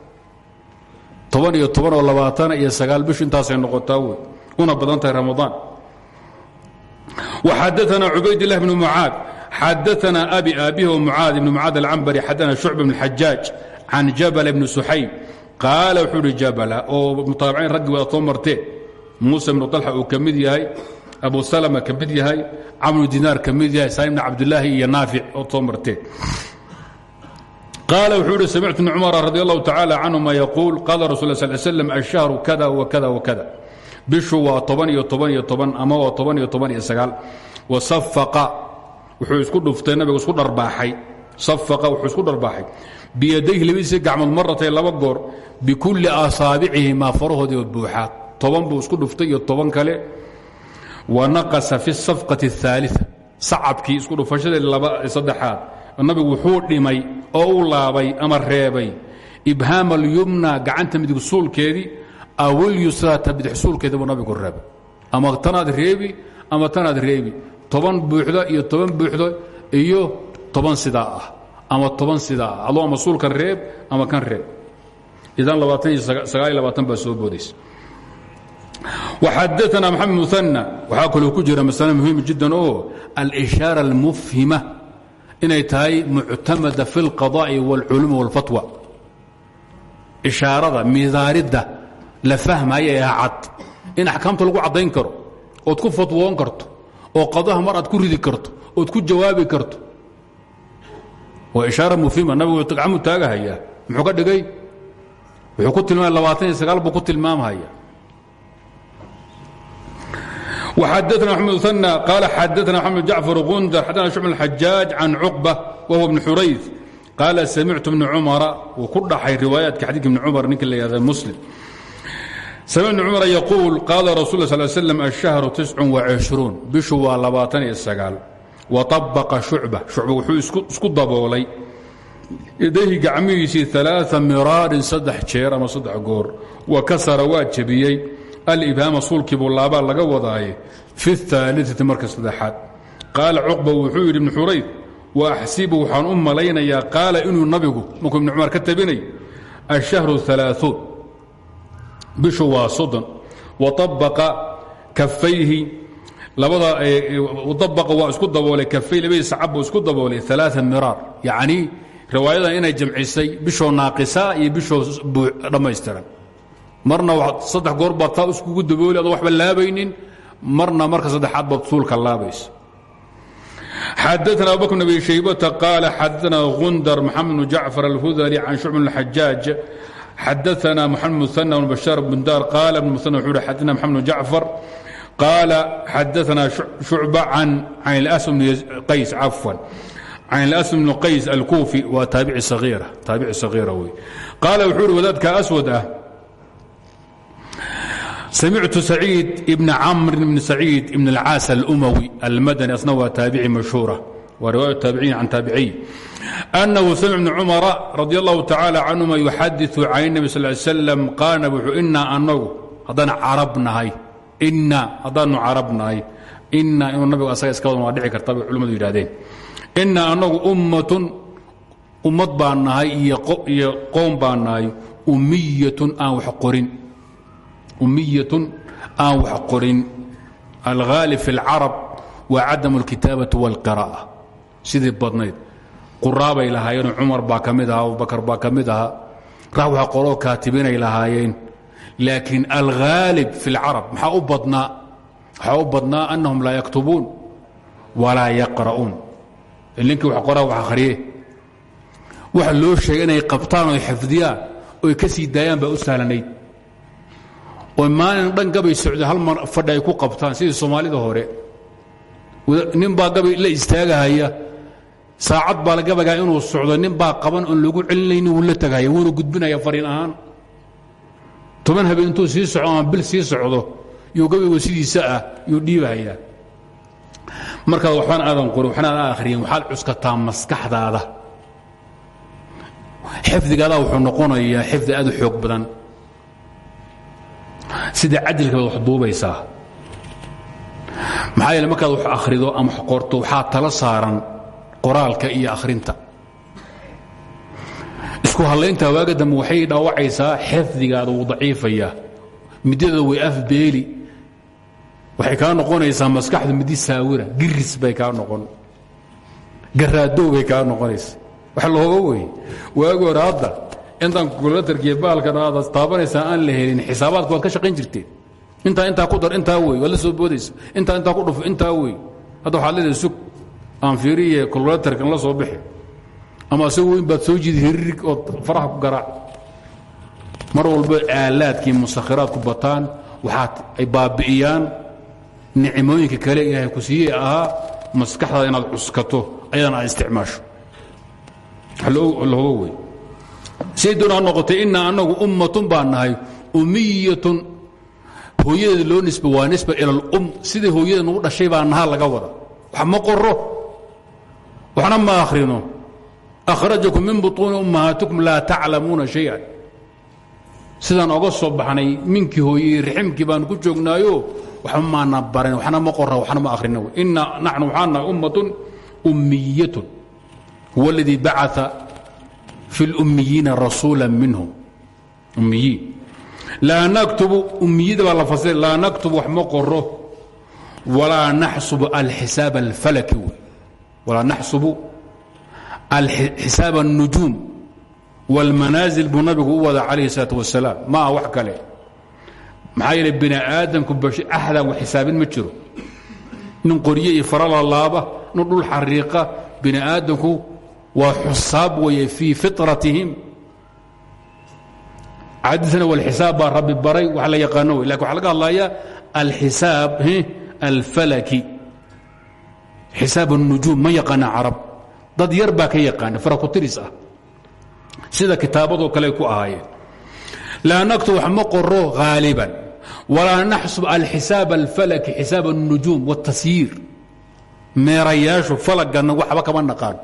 toban iyo toban oo labaatana iyo sagaal bishu intaasay noqotaa wey una badan tahay ramadaan وxadثna cubaydالlah بن mعاad xadثna abi aabih mعاad بn mعاad الcmbri xadna شhucb بن الxajاaج can jabل بن سuxayb qaala wuxuu uhi jabla oo mutaabacayn raggi waa soo marteen muسى بن طلxa uu ka mid yahay abu salma ka mid yahay camr dinaar ka mid yahay salim بn cabdالlaahi iyo naafic oo soo marteen qaala wuxuu uhi samictu بn cmر radي الlahu tacalى canهuma yquul qaala rasul ه sl slam الشhهru kada وkada وkada bishu waa toban iyo toban iyo toban ama waa toban iyo toban iyo sagaal wasafaqa wuxuu isku dhuftay nabigu isku dharbaaxay safaqa wuxuu isku dharbaaxay biyadayhi labadiisa gacmood maratay laba goor bikulli asaabicihimaa farahoodii oo buuxaa toban buu isku dhuftay iyo toban kale wa naqasa fi safqati الثaalia sacabkii isku dhufashadii saddexaad nabigu wuxuu dhimay oo u laabay ama reebay ibhaam alyumna gacanta midig suulkeedii awilyusrata bidixsuulkeeda buu nabigu reebay ama tanaad reebi ama tanaad reebi toban buuxdo iyo toban buuxdo iyo toban sidaa ah ama toban sidaa ah adoo ama suulkan reeb ama kan reeb idan labaatan iyo sagaal iyo labaatan baa soo boodaysa waxadaana maxamed muana waxaa kaloo ku jira masale muhiim jiddan oo alishaara almufhima inay tahay muctamada fi اlqadaa'i wاlculumi wاlfatwa ishaarada midaaridda la fahmaayo ee cad. In axkaamta lagu caddayn karo ood ku fatwoon karto oo qadaha mar aad ku ridi karto ood ku jawaabi karto. Waa ishaara muhima nabigu gamu taagahayaa muxuu ka dhigay? Wuxuu ku tilmaamay labaatan iyo sagaal buu ku tilmaamhaya xadana md ثan qal xadana xamed jacfar qund xadana shub xajaaج can cuqba wahw bn xurayf qaala samictu bn cumara wuu ku dhaxay riwaayaadka xadidka ibn cumar ninka la yihahda muslim. سمع بن cمر يقول قال رsuل اه صل سلم الشهر تسع وعشhروuن bishu waa labaatan iyo sagaal وطبقa شhuعبة شhuعبة wuxuu isku daboolay idayhi gacmihiisii ثaلاaثa miraarin saddex jeer ama saddex goor وakasara waa jebiyey alibhaama suulkii buu laabaa laga wadaaye fi اثaaliثati marka saddexaad qaala cuqba wuxuu yidhi ibn xurayd wa axsibu waxaan u malaynayaa qaala inuu nabigu markuu ibn cumar ka tabinay الشhهر ثaلaaثuun bishu waa sodon waabaa kafayhi labada abaa waa isku daboolay kafay labadiisa cabbu isku daboolay alaa miraar. Yacnii riwaayadan inay jamcisay bishoo naaqisa iyo bishoo dhammaystiran. Marna saddex goor baad taa iskugu dabooli adoo waxba marna marka saddexaad baad suulka laabaysa xadaana abubakr bn abi shaybata qaala xadaana gundar maxamed bnu jacfar alhudali can shucb bn xadaثna mxamed muثنى bn bashaar bn dar qaala bn muثنى wuxuu hi xadaثna mxamed bn jacfar qaala xadaثna shucba can اlas bn qays cafwan can اlasm bn qays alkuufi waa taabici sahiira taabici sahiira wey qaala wuxuu uhi wadaadka aswad ah samictu saciid ibn camr ibn saciid ibn alcaas alumawi almadani asna waa taabici mashhuura waa riwaaya taabiciin can taabiciy أنhu samc bn cumara radi allahu tacaalى canهuma yuxadiثu can الnabi sal slam qaana wuxuu inaa anagu haddaan carab nahay ina haddaanu carab nahay ina inuu nabigu asaga iska wadan waa dhici karta bay culimmadu yidhahdeen ina anagu ummatun ummad baan nahay iyo qoom baan nahay ummiyatun aan wax qorin ummiyatun aan wax qorin alghaalib fi اlcarab wa cadam اlkitaabaةi wاlqirاءة sidii badnayd quraabay lahaayeen cumar baa ka mid abubakar baa ka mid waxa qoloo kaatibinay lahaayeen. Laakiin alghaalib fi اlcarab maxaa u badnaa? Waxaa u badnaa annahum laa yaktubuun walaa wax qoraa wax akhriye waxa loo sheegay inay qabtaan oy xifdiyaan oy ka sii daayaan baa u oo maalin dhan gabay socda hal mar fadhi ku qabtaan sidii soomaalida hore. Nin baa gabay la istaagahaya saacad baa gabaygaa inuu socdo nin baa qaban oon lagu celinayni wuu la tagahaya wuuna gudbinaya fariin ahaan. Toban habeen intuu sii socdo ama bil sii socdo yuu gabaygu sidiisa ah yuu dhiibahayaa markaad waxbaan aadan qorin waxna aadan akhriyin waxaad cuskataa maskaxdaada. Xifdigaadaa wuxuu noqonayaa xifdi aad u xoog badan. Sida cadilka wax duubaysaa. Maxaa yeele markaad wax akhrido ama wax qorto tala saaran qoraalka iyo akhrinta. Isku hadlaynta waaga dambe waxay dhaawacaysaa xifdigaada wuu daciifayaa. Midada way afbeeli waxay kaa noqonaysaa maskaxdu midi saawira giris bay kaa noqon. Garaadow bay kaa noqonaysa wax looga wey waagi hore hadda intaan kulatarkiiyo baalkan aad taabanaysaa aan la helin xisaabaadka waad ka shaqayn jirteen. Intaa intaa ku dar intaa wey waad la soo boodaysa. Intaa intaa ku dhufo intaa wey hadda waxaad leedahay sug aan fiiriye kululatarkan la soo bixi. Ama isagu weyn baad soo jiidi hiririg ood faraha ku garaac. Mar walba aalaadkii musakhiraadku bataan waxaad ay baabi'iyaan nicmooyinka kale ilaahay ku siiyey ahaa maskaxdaada inaad cuskato ayadana aad isticmaasho. Lahoga wey siday doon ha noqotay inaa annagu ummatun baan nahay umiyatun hooyadeeda loo nisba waa nisba ila alum sidai hooyada nagu dhashay baa nahaa laga wada. Wax ma qoro waxna ma akhrino. Akhrajakum min butuuni ummahaatikum laa taclamuuna shay-an. Sidaan oga soo baxnay minkii hooyey riximkii baan ku joognaayo waxba maana baran waxna ma qora waxna ma akhrina inna naxnu waxaan nahay ummatun ummiyatun. Huwa aladii bacaa fi اlummiyiina rasuula minhum. Ummiyiin laa naktubu ummiyada baa la fasiray laa naktubu wax ma qoro walaa naxsubu alxisaab اlfalaki wey walaa naxsubu xisaab الnujuum wاlmanaazil buu nabigu u wada calayh الsalaaة wasalaam ma aha wax kale maxaa yeele bini aadamku axdan wax xisaabin ma jiro nin qorye iyo farala laaba nin dhul xariiqa bini aadamku waa xusaab weeye fii fiطratihim caadisana walxisaab baa rabbi baray wax la yaqaano wey lakin waxa laga hadlaya alxisaab alfalaki xisaab الnujuum ma yaqaana carab dad yar baa ka yaqaana farakutiris ah sida kitaabadoo kale ku ahaayeen laa naktub wax ma qoro haaliban walaa naxsub alxisaab alfalaki xisaab الnujuum wاtasyiir meerayaashu falagana waxba kama naqaan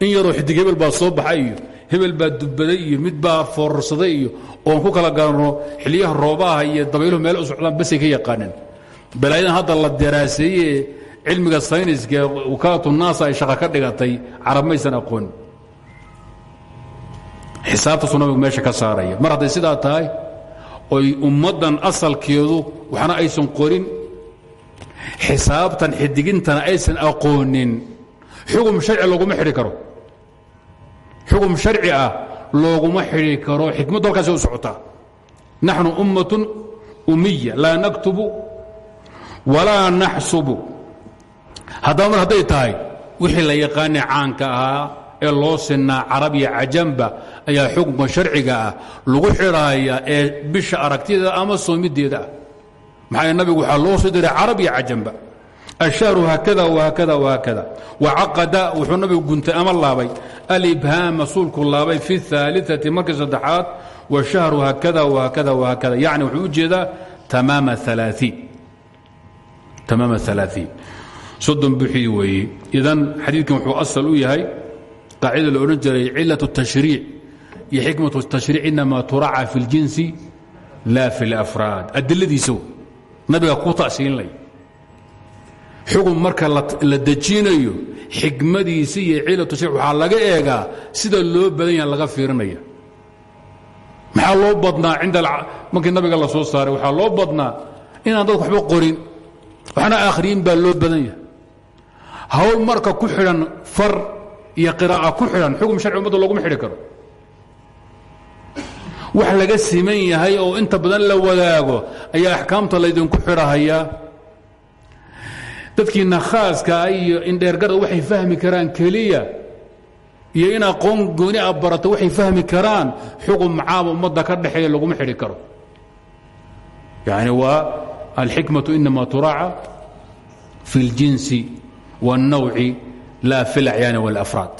in yaroo xidig hebel baa soo baxay iyo hebel baa dubbaday iyo mid baa foorarsaday iyo oon ku kala garanno xiliyaha roobaha iyo dabayluhu meel u socdaan basay ka yaqaaneen balaayadan hadda la daraaseeyee cilmiga sayniska wakaalatu naasa ay shaqa ka dhigatay carab maysan aqoon. Xisaabtaasuu meesha ka saaraya. Mar hadday sidaa tahay oy ummaddan asalkeedu waxna aysan qorin xisaabtan xidigintana aysan aqoonin. Xugum sharci looguma xidhi karo. Xugum sharci ah looguma xidhi karo. Xikmaddu halkaasi u socotaa. Naxnu ummatun umiya laa naktubu walaa naxsubu haddaba mar hadday tahay. Wixii la yaqaanay caanka ahaa ee loo sinnaa carab iyo cajamba ayaa xukunka sharciga ah lagu xidhaaya ee bisha aragtideeda ama soomideeda ah maxaa nabigu waxaa loo soo diray carab iyo cajamba. Ashaaru haakada haakada haakada. Wacaqada wuxuu nabigu guntay ama laabay. Alibhaama suulku laabay fi اaaliai markii saddexaad. Washahru haakada haakada haakada. Yani wuxuu u jeedaa tamaama aaaiin tamaama ثalaaثiin soddon buxii weeye idan xadiidkan wuxuu asal u yahay qaacida la odhan jiray cilaة الtashriic iyo xikmaة الtashriic inama turaca fi اljinsi la fi اlafraad adiladiisa nabiga ku tasiinlay xugun marka la dejinayo xikmadiisa iyo ciila tashriic waxaa laga eegaa sida loo badan yaha laga fiirinaya maxaa loo badnaa cinda markii nabiga la soo saaray waxaa loo badnaa inaan dadku waxba qorin waxna akhriyin baa loo badan yahay hawl marka ku xidhan far iyo qiraa'a ku xidhan xukun sharci ummadda looguma xidhi karo. Wax laga siman yahay oo inta badan la wadaago ayaa axkaamta laydinku xidhahayaa dadkiina khaaskaa iyo indheergarda waxay fahmi karaan keliya iyo in aqoon gooni a barato waxay fahmi karaan xukun macaaba ummadda ka dhexeeya laguma xidhi karo. Yani waa alxikmaةu inama turaaca fi اljinsi wاlnawci la fi اlacyaani wاlafraad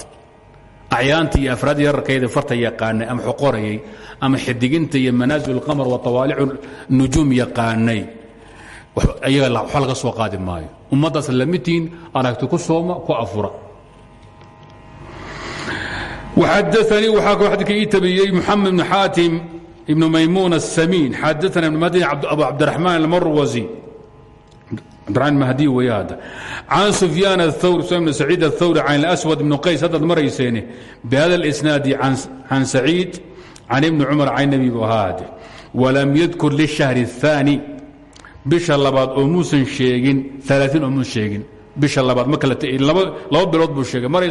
acyaanta iyo afraad yararkayda farta yaqaanay ama xoqorayay ama xidiginta iyo manaasil اlqamar wa tawaalicu nujuum yaqaanay ayaga waxba laga soo qaadi maayo ummaddaas lamidtiin aragti ku sooma ku afura xadaanii waxaa kaloo xadidka ii tabiyey moxamed bn xaatim ibnu maymuun الsamiin xadaana ibn madini abu cabdiraxmaan almarwasi cabdiraman mahdi wey hadda can sufyaan aلthawri sufyan bn saciid aلthawri can اlaswad ibn qays haddaad marayseene bihada اlisnaadi can saciid can ibni cumar can nebi bu ahaa hade walam yadkur lلshahri الثaani bisha labaad oo muusan sheegin oo muus sheegin bisha labaad ma kala laba bilood buu sheegay maray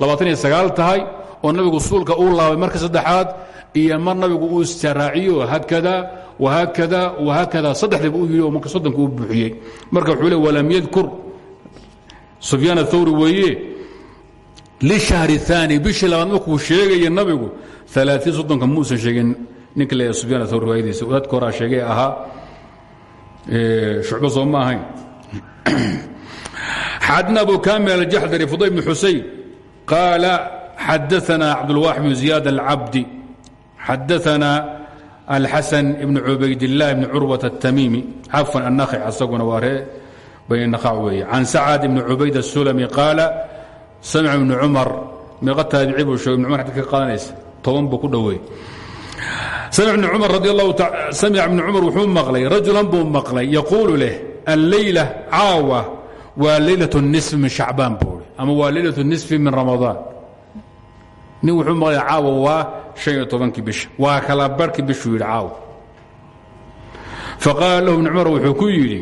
labaataniyo sagaal tahay oo nabigu suulka uu laabay marka saddexaad iyo mar nabigu uu israaciyo hakada wahakada wahakada saddexdaba u yidhi oo marka soddonka uu buuxiyey. Marka wuxuu le walam yadkur. Sufyaan athawri weeye lishahri اaani bishii labaad markuu sheegaya nabigu alaaثiin soddonka muusan sheegin. Ninka le sufyan athawri riwaayadiisa dadka horaa sheegay ahaa. Shucbo soo ma ahayn. <clears throat> Xadna abu kamil aljaxdari fuday bn xusayn xadaana cabdulwaxid bn ziyaad alcabdi xadaana alxasan ibn cubaydاlah bn curwaة الtamiimi cafan annakh asaguna waa ree bani nakhac weeye can sacad ibn cubayd الsulami qaala samic ibn cumar meeqa taabici buu sheegay ibn cumar xadka ka qaadanaysa toban buu ku dhoweey samic ibn cumar radi allahu samic ibn cumar wuxuu maqlay rajulan buu maqlay yaquulu leh alleyla caawa waa leylaة الnisfi min shacbaan buui ama waa leylaة الnisfi min ramadaan nin wuxuu maqlay caawa waa شhan iyo tobankii bisha waa kala barhkii bishuu yidhi caawa faqaala lahu ibn cumar wuxuu ku yidhi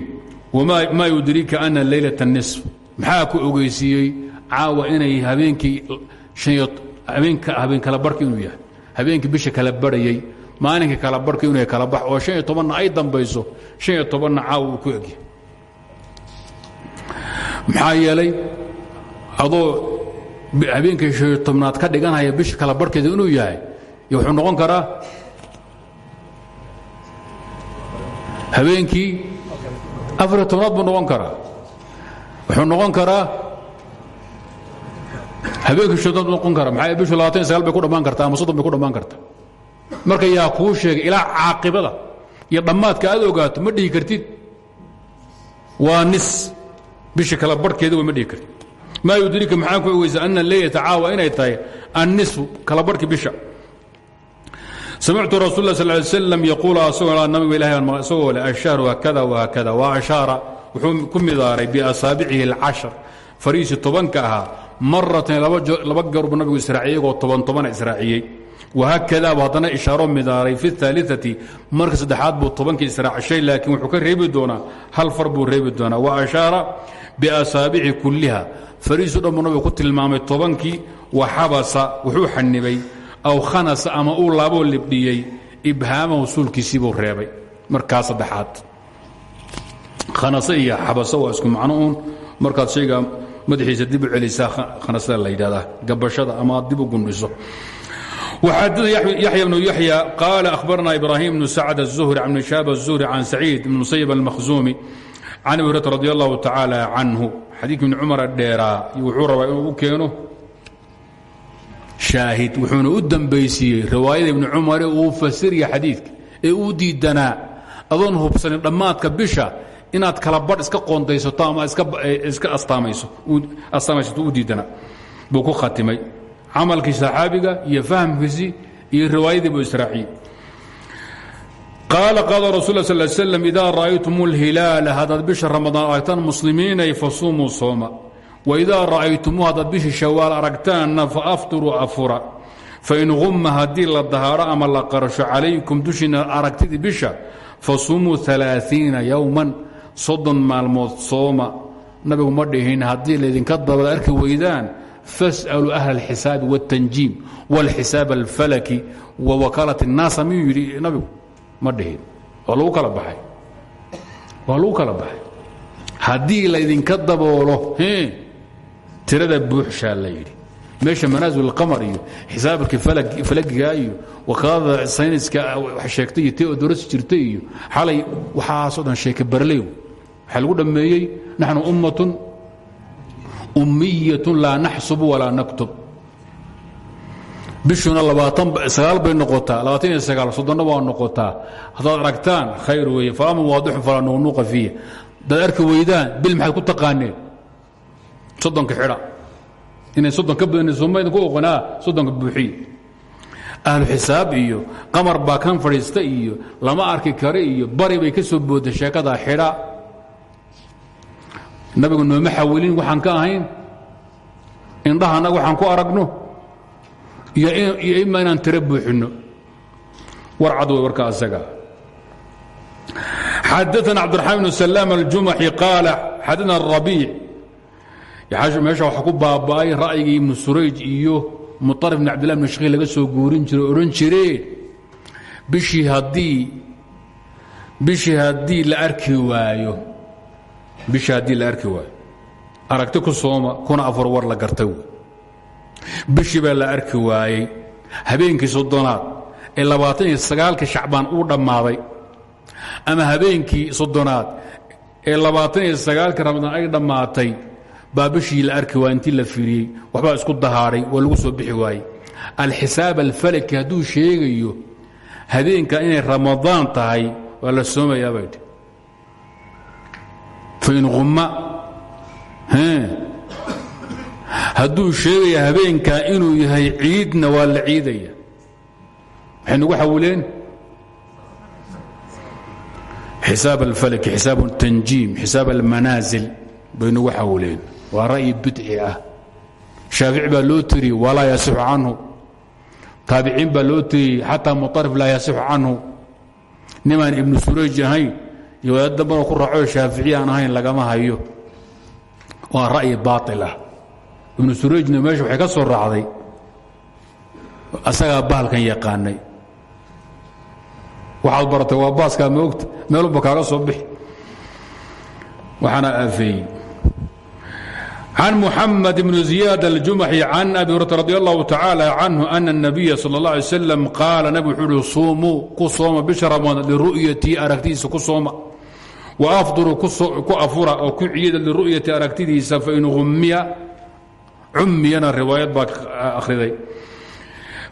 maa yudriika ana leylaة الnisf maxaa ku ogeysiiyey caawa inay habeenkii habeen kala barhki inuu yahay habeenkii bisha kala barhayey maalinkii kala barhki inuu kala bax oo شhan iyo tobanna ay dambayso شhan iyo tobanna caawa uu ku egya maxaa yeelay adoo habeenkii شhan iyo tobnaad ka dhiganaya bisha kala barhkeeda inuu yahay wuxuu noqon karaa habeenkii afariyo tobnaad buu noqon karaa. Wuxuu noqon karaa habeenkii shanaad buu noqon karaa. Maxaa bishu labatan iyo sagaal bay ku dhammaan kartaa ama soddon bay ku dhammaan kartaa. Marka yaa kuu sheegay ilaa caaqibada iyo dhammaadka aad ogaato ma dhihi kartid. Waa nis bisha kala barhkeeda way ma dhihi kartid maa yudrika maxaan ku ogeysa ana leylata caawa inay tahay annisu kala barhkii bisha. Samictu rasul la sl l sm yaquulu asagoo nabigu ilahay isagoo leh ashahru haakada wahaakada wa ashaara. Wuxuu ku midaaray biasaabicihi alcashar fariisi tobanka ahaa maratan laba garbu nabigu israaciyey iyagoo toban tobana israaciyey wahaakadabu haddana ishaaro midaaray fi اaaliai marka saddexaad buu tobanka israacshay laakiin wuxuu ka reebi doonaa hal far reebi doonaa. Wa ashaara biasaabici kulliha fariisu dhan buu nabigu ku tilmaamay tobankii wa xabasa wuxuu xanibay aw khanasa ama uu laaboo libdhiyey ibhaamahu suulkiisii buu reebay markaa saddexaad khanase iyo xabase waa isku macno uun markaad shayga madaxiisa dib u celisaa khanasada la yidhahdaa gabashada ama dib u gundhiso وxadث yaحyى بن yaحyى qال أخbarna إbrahيم بن sacد الزهري عن شhاب الزهري عن سعيد بن مسyب المخزومي can abi hurata radi allahu tacaala canhu xadiidka ibni cumara dheeraa wuxuu rabaa inuu u keeno. Shaahid wuxuuna u dambaysiiyey riwaayada ibni cumare uu fasiriya xadiidka ee uu diidanaa. Adoon hubsanin dhammaadka bisha inaad kala badh iska qoondaysato ama iska astaamaysato u diidanaa. Buu ku khatimay. Camalkii saxaabiga iyo fahamkiisii iyo riwaayadii buu israaciyey qaala qaala rasul sl slm idaa ra'aytum اlhilaala haddaad bisha ramadaan aragtaan muslimiinay fasumuu sooma waidaa ra'aytumuu haddaad bisha shawaal aragtaanna faafturuu afura fain humma haddii la dahaaro ama la qarasho calaykum dushiina aragtidii bisha fasumuu aaaiina yowman soddon maalmood sooma nabigu ma dhihin haddii laydinka dabada arki weydaan fas'aluu ahla alxisaabi wاltanjiim wاlxisaab alfalaki wa wakaalat الnaasa miyuu yidhi nabigu ma dhihin. Waa lagu kala baxay. Waa lagu kala baxay. Haddii laydinka daboolo tirada buuxshaa la yidhi. Meesha manaasil اlqamar iyo xisaabkii falagiga iyo wakaalada sayniska wax sheegtay iyo jirtay iyo xalay waxaasoo dhan sheeke barley. Waxaa lagu dhammeeyey naxnu ummatun ummiyatun laa naxsubu walaa naktub bishuna aaaaagaal bay noqotaa. Labaatan iyo sagaal soddonna waa noqotaa. Haddaad aragtaan khayr weeye. Falaaman waadixun falaa nuqnuuqa fiiya haddaad arki weydaan bil maxaad ku taqaaneen? Soddonka xidha. Inay soddon ka badan somaydin ku oqonaa soddonka buuxiye. Ahlu xisaab iyo qamar baa kan fadhiista iyo lama arki kare iyo bari bay ka soo boodda sheekadaa xidha. Nabigu nooma xawilin waxaan ka ahayn. Indhaha annaga waxaan ku aragno iyo ima inaan tiro buuxinno. War cad warka asaga. Xadaana cabdiraxmaan bn salaam aljumaxi qaala xadana rabiic meesha waxaa ku baaba'ay ra'yigii ibnu surayj iyo muطarif bn cabdillah bn shakhi laga soo guurin jiro odhan jireen bishii haddii bishii haddii la arki waayo bishii haddii la arki waayo. Aragti ku sooma kuna afar war la gartay bishii baa la arki waayey. Habeenkii soddonaad ee labaatan iyo sagaalka shacbaan uu dhammaaday. Ama habeenkii soddonaad ee labaatan iyo sagaalka ramadaan ay dhammaatay baa bishii la arki waayey intii la fiiriyey waxbaa isku dahaaray waa lagu soo bixi waayey. Alxisaab alfalaki hadduu sheegayo habeenka inay ramadaan tahay waa la soomayaa baydhi fain humma hadduu sheegaya habeenkaa inuu yahay ciidna waa la ciidaya. Waxay nagu xawileen xisaab alfalki xisaab اtanjiim xisaab almanaasil bay nagu xawileen waa ra'yi bidci ah. Shaafici baa loo tiri walaa yasixu canhu. Taabiciin baa loo tiri xataa muطarif laa yasixu canhu. Nimaan ibnu surayj ahayn iyo ku raaco shaaficiy aan ahayn lagama hayo. Waa ra'yi baail ah ibnu surajna meesha waxay ka soo raacday. Asagaa bahalkan yaqaanay. Waxaad baratay waa baaskaa maogta meelubba kaaga soo bixi. Waxaana aafeeyey. Can muxamed bn ziyaad aljumaxi can abi hurata radi allahu tacaala canhu ana اnabiya sal اllah alay slam qaala nabig wuxuu uhi suumuu ku sooma bisha ramadaan liru'yatii aragtidiisa ku sooma. Wa afduru ku afura oo ku ciyada liru'yati aragtidiisa fain humiya ummiyana riwaayad baa akhriday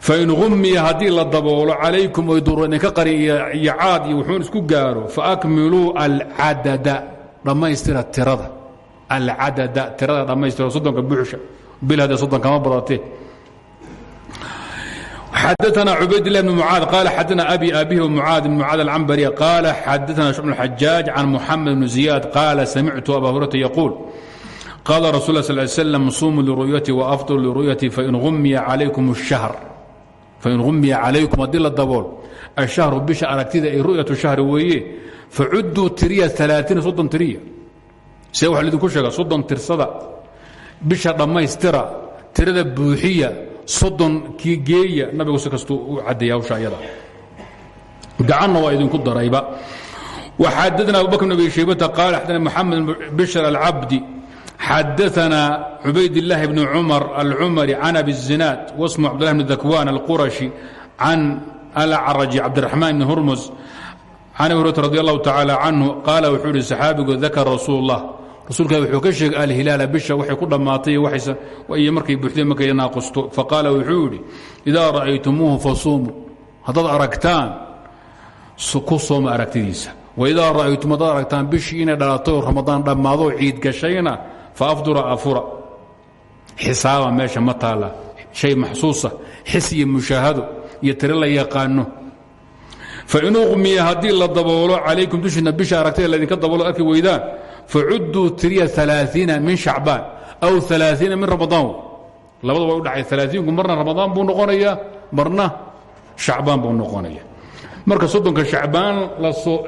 fain hummiya haddii la daboolo calaykum oy duro idinka qari iyo caad iyo wuxuun isku gaaro faakmiluu alcadada dhammaystira tirada alcadada tirada dhammaystira soddonka buuxsha bil haddee soddon kama badatee xadaثna cubaydالlah بn mucaad qaala xadana abi abihi mucaad bn mucaad alcambari qaala xadaثna shcb xajaaj can muxamed bn ziyaad qaala samictu aba hurata yaquul qaala rasu sm sumuu liruyati waafdru liruyati fain umiya calaykum haddii la dabool ashahru bisha aragtida ee ru'yatu shahri weeye facudduu tiriya aaain tiriya see waa idinku sheega soddon tirsada bisha dhammaystira tirada buuxiya soddon kii geeya nabigu si kastuu u cadeeya hawsha ayada gacanna waa idinku darayba waxaadadna abubakr bn abi shaybata qaala xadana moxamed bishar alcabdi xadaثna cubayd الlahi bn cumar alcumari can abi الzinaad wasmu cabdlah bn dakwan alqurashi can alacraji cabdiraxmaan bn hurmus can abi hurata radi allahu tacaala canhu qaala wuxuu ihi saxaabigu dakara rasuul اllah rasuulka wuxuu ka sheegay alhilaala bisha waxay ku dhammaatay iyo markay buuxdeen markay naaqusto faqaala wuxuu yidhi idaa ra'aytumuuhu fasuumuu haddaad aragtaan ku sooma aragtidiisa waidaa ra'aytum haddaad aragtaan bishii inay dhalatay oo ramadaan dhammaadoo ciid gashayna fa afdura afura xisaaba meesha ma taalla shay maxsuusa xis iyo mushaahado iyo tiro la yaqaano fain uqmiya haddii la daboolo calaykum dushiina bisha aragtay laydinka daboolo arki weydaan facudduu tiriya aaaiina min shacbaan aw aaaiina min ramadaan labada way u dhacay alaaiinku marna ramadaan buu noqonayaa marna shacbaan buu noqonaya marka soddonka shacbaan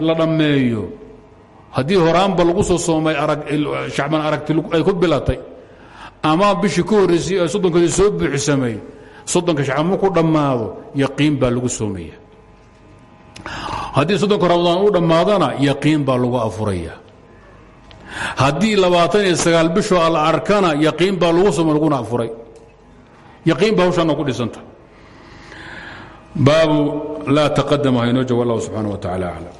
la dhammeeyo haddii horaanba lagu soo soomay shacbaan aragti ay ku bilatay ama bishii ka horraysay ee soddonkeedii soo buuxsamay soddonka shacbaan marku dhammaado yaqiin baa lagu soomaya. Haddii soddonka ramadaan u dhammaadana yaqiin baa lagu afuraya. Haddii labaatan iyo sagaal arkana yaqiin baa lagu sooma laguna afuray. Yaqiin baa hawshaana ku dhisanta baabu laa taqadama haynoo jaw allah wa tacala aclam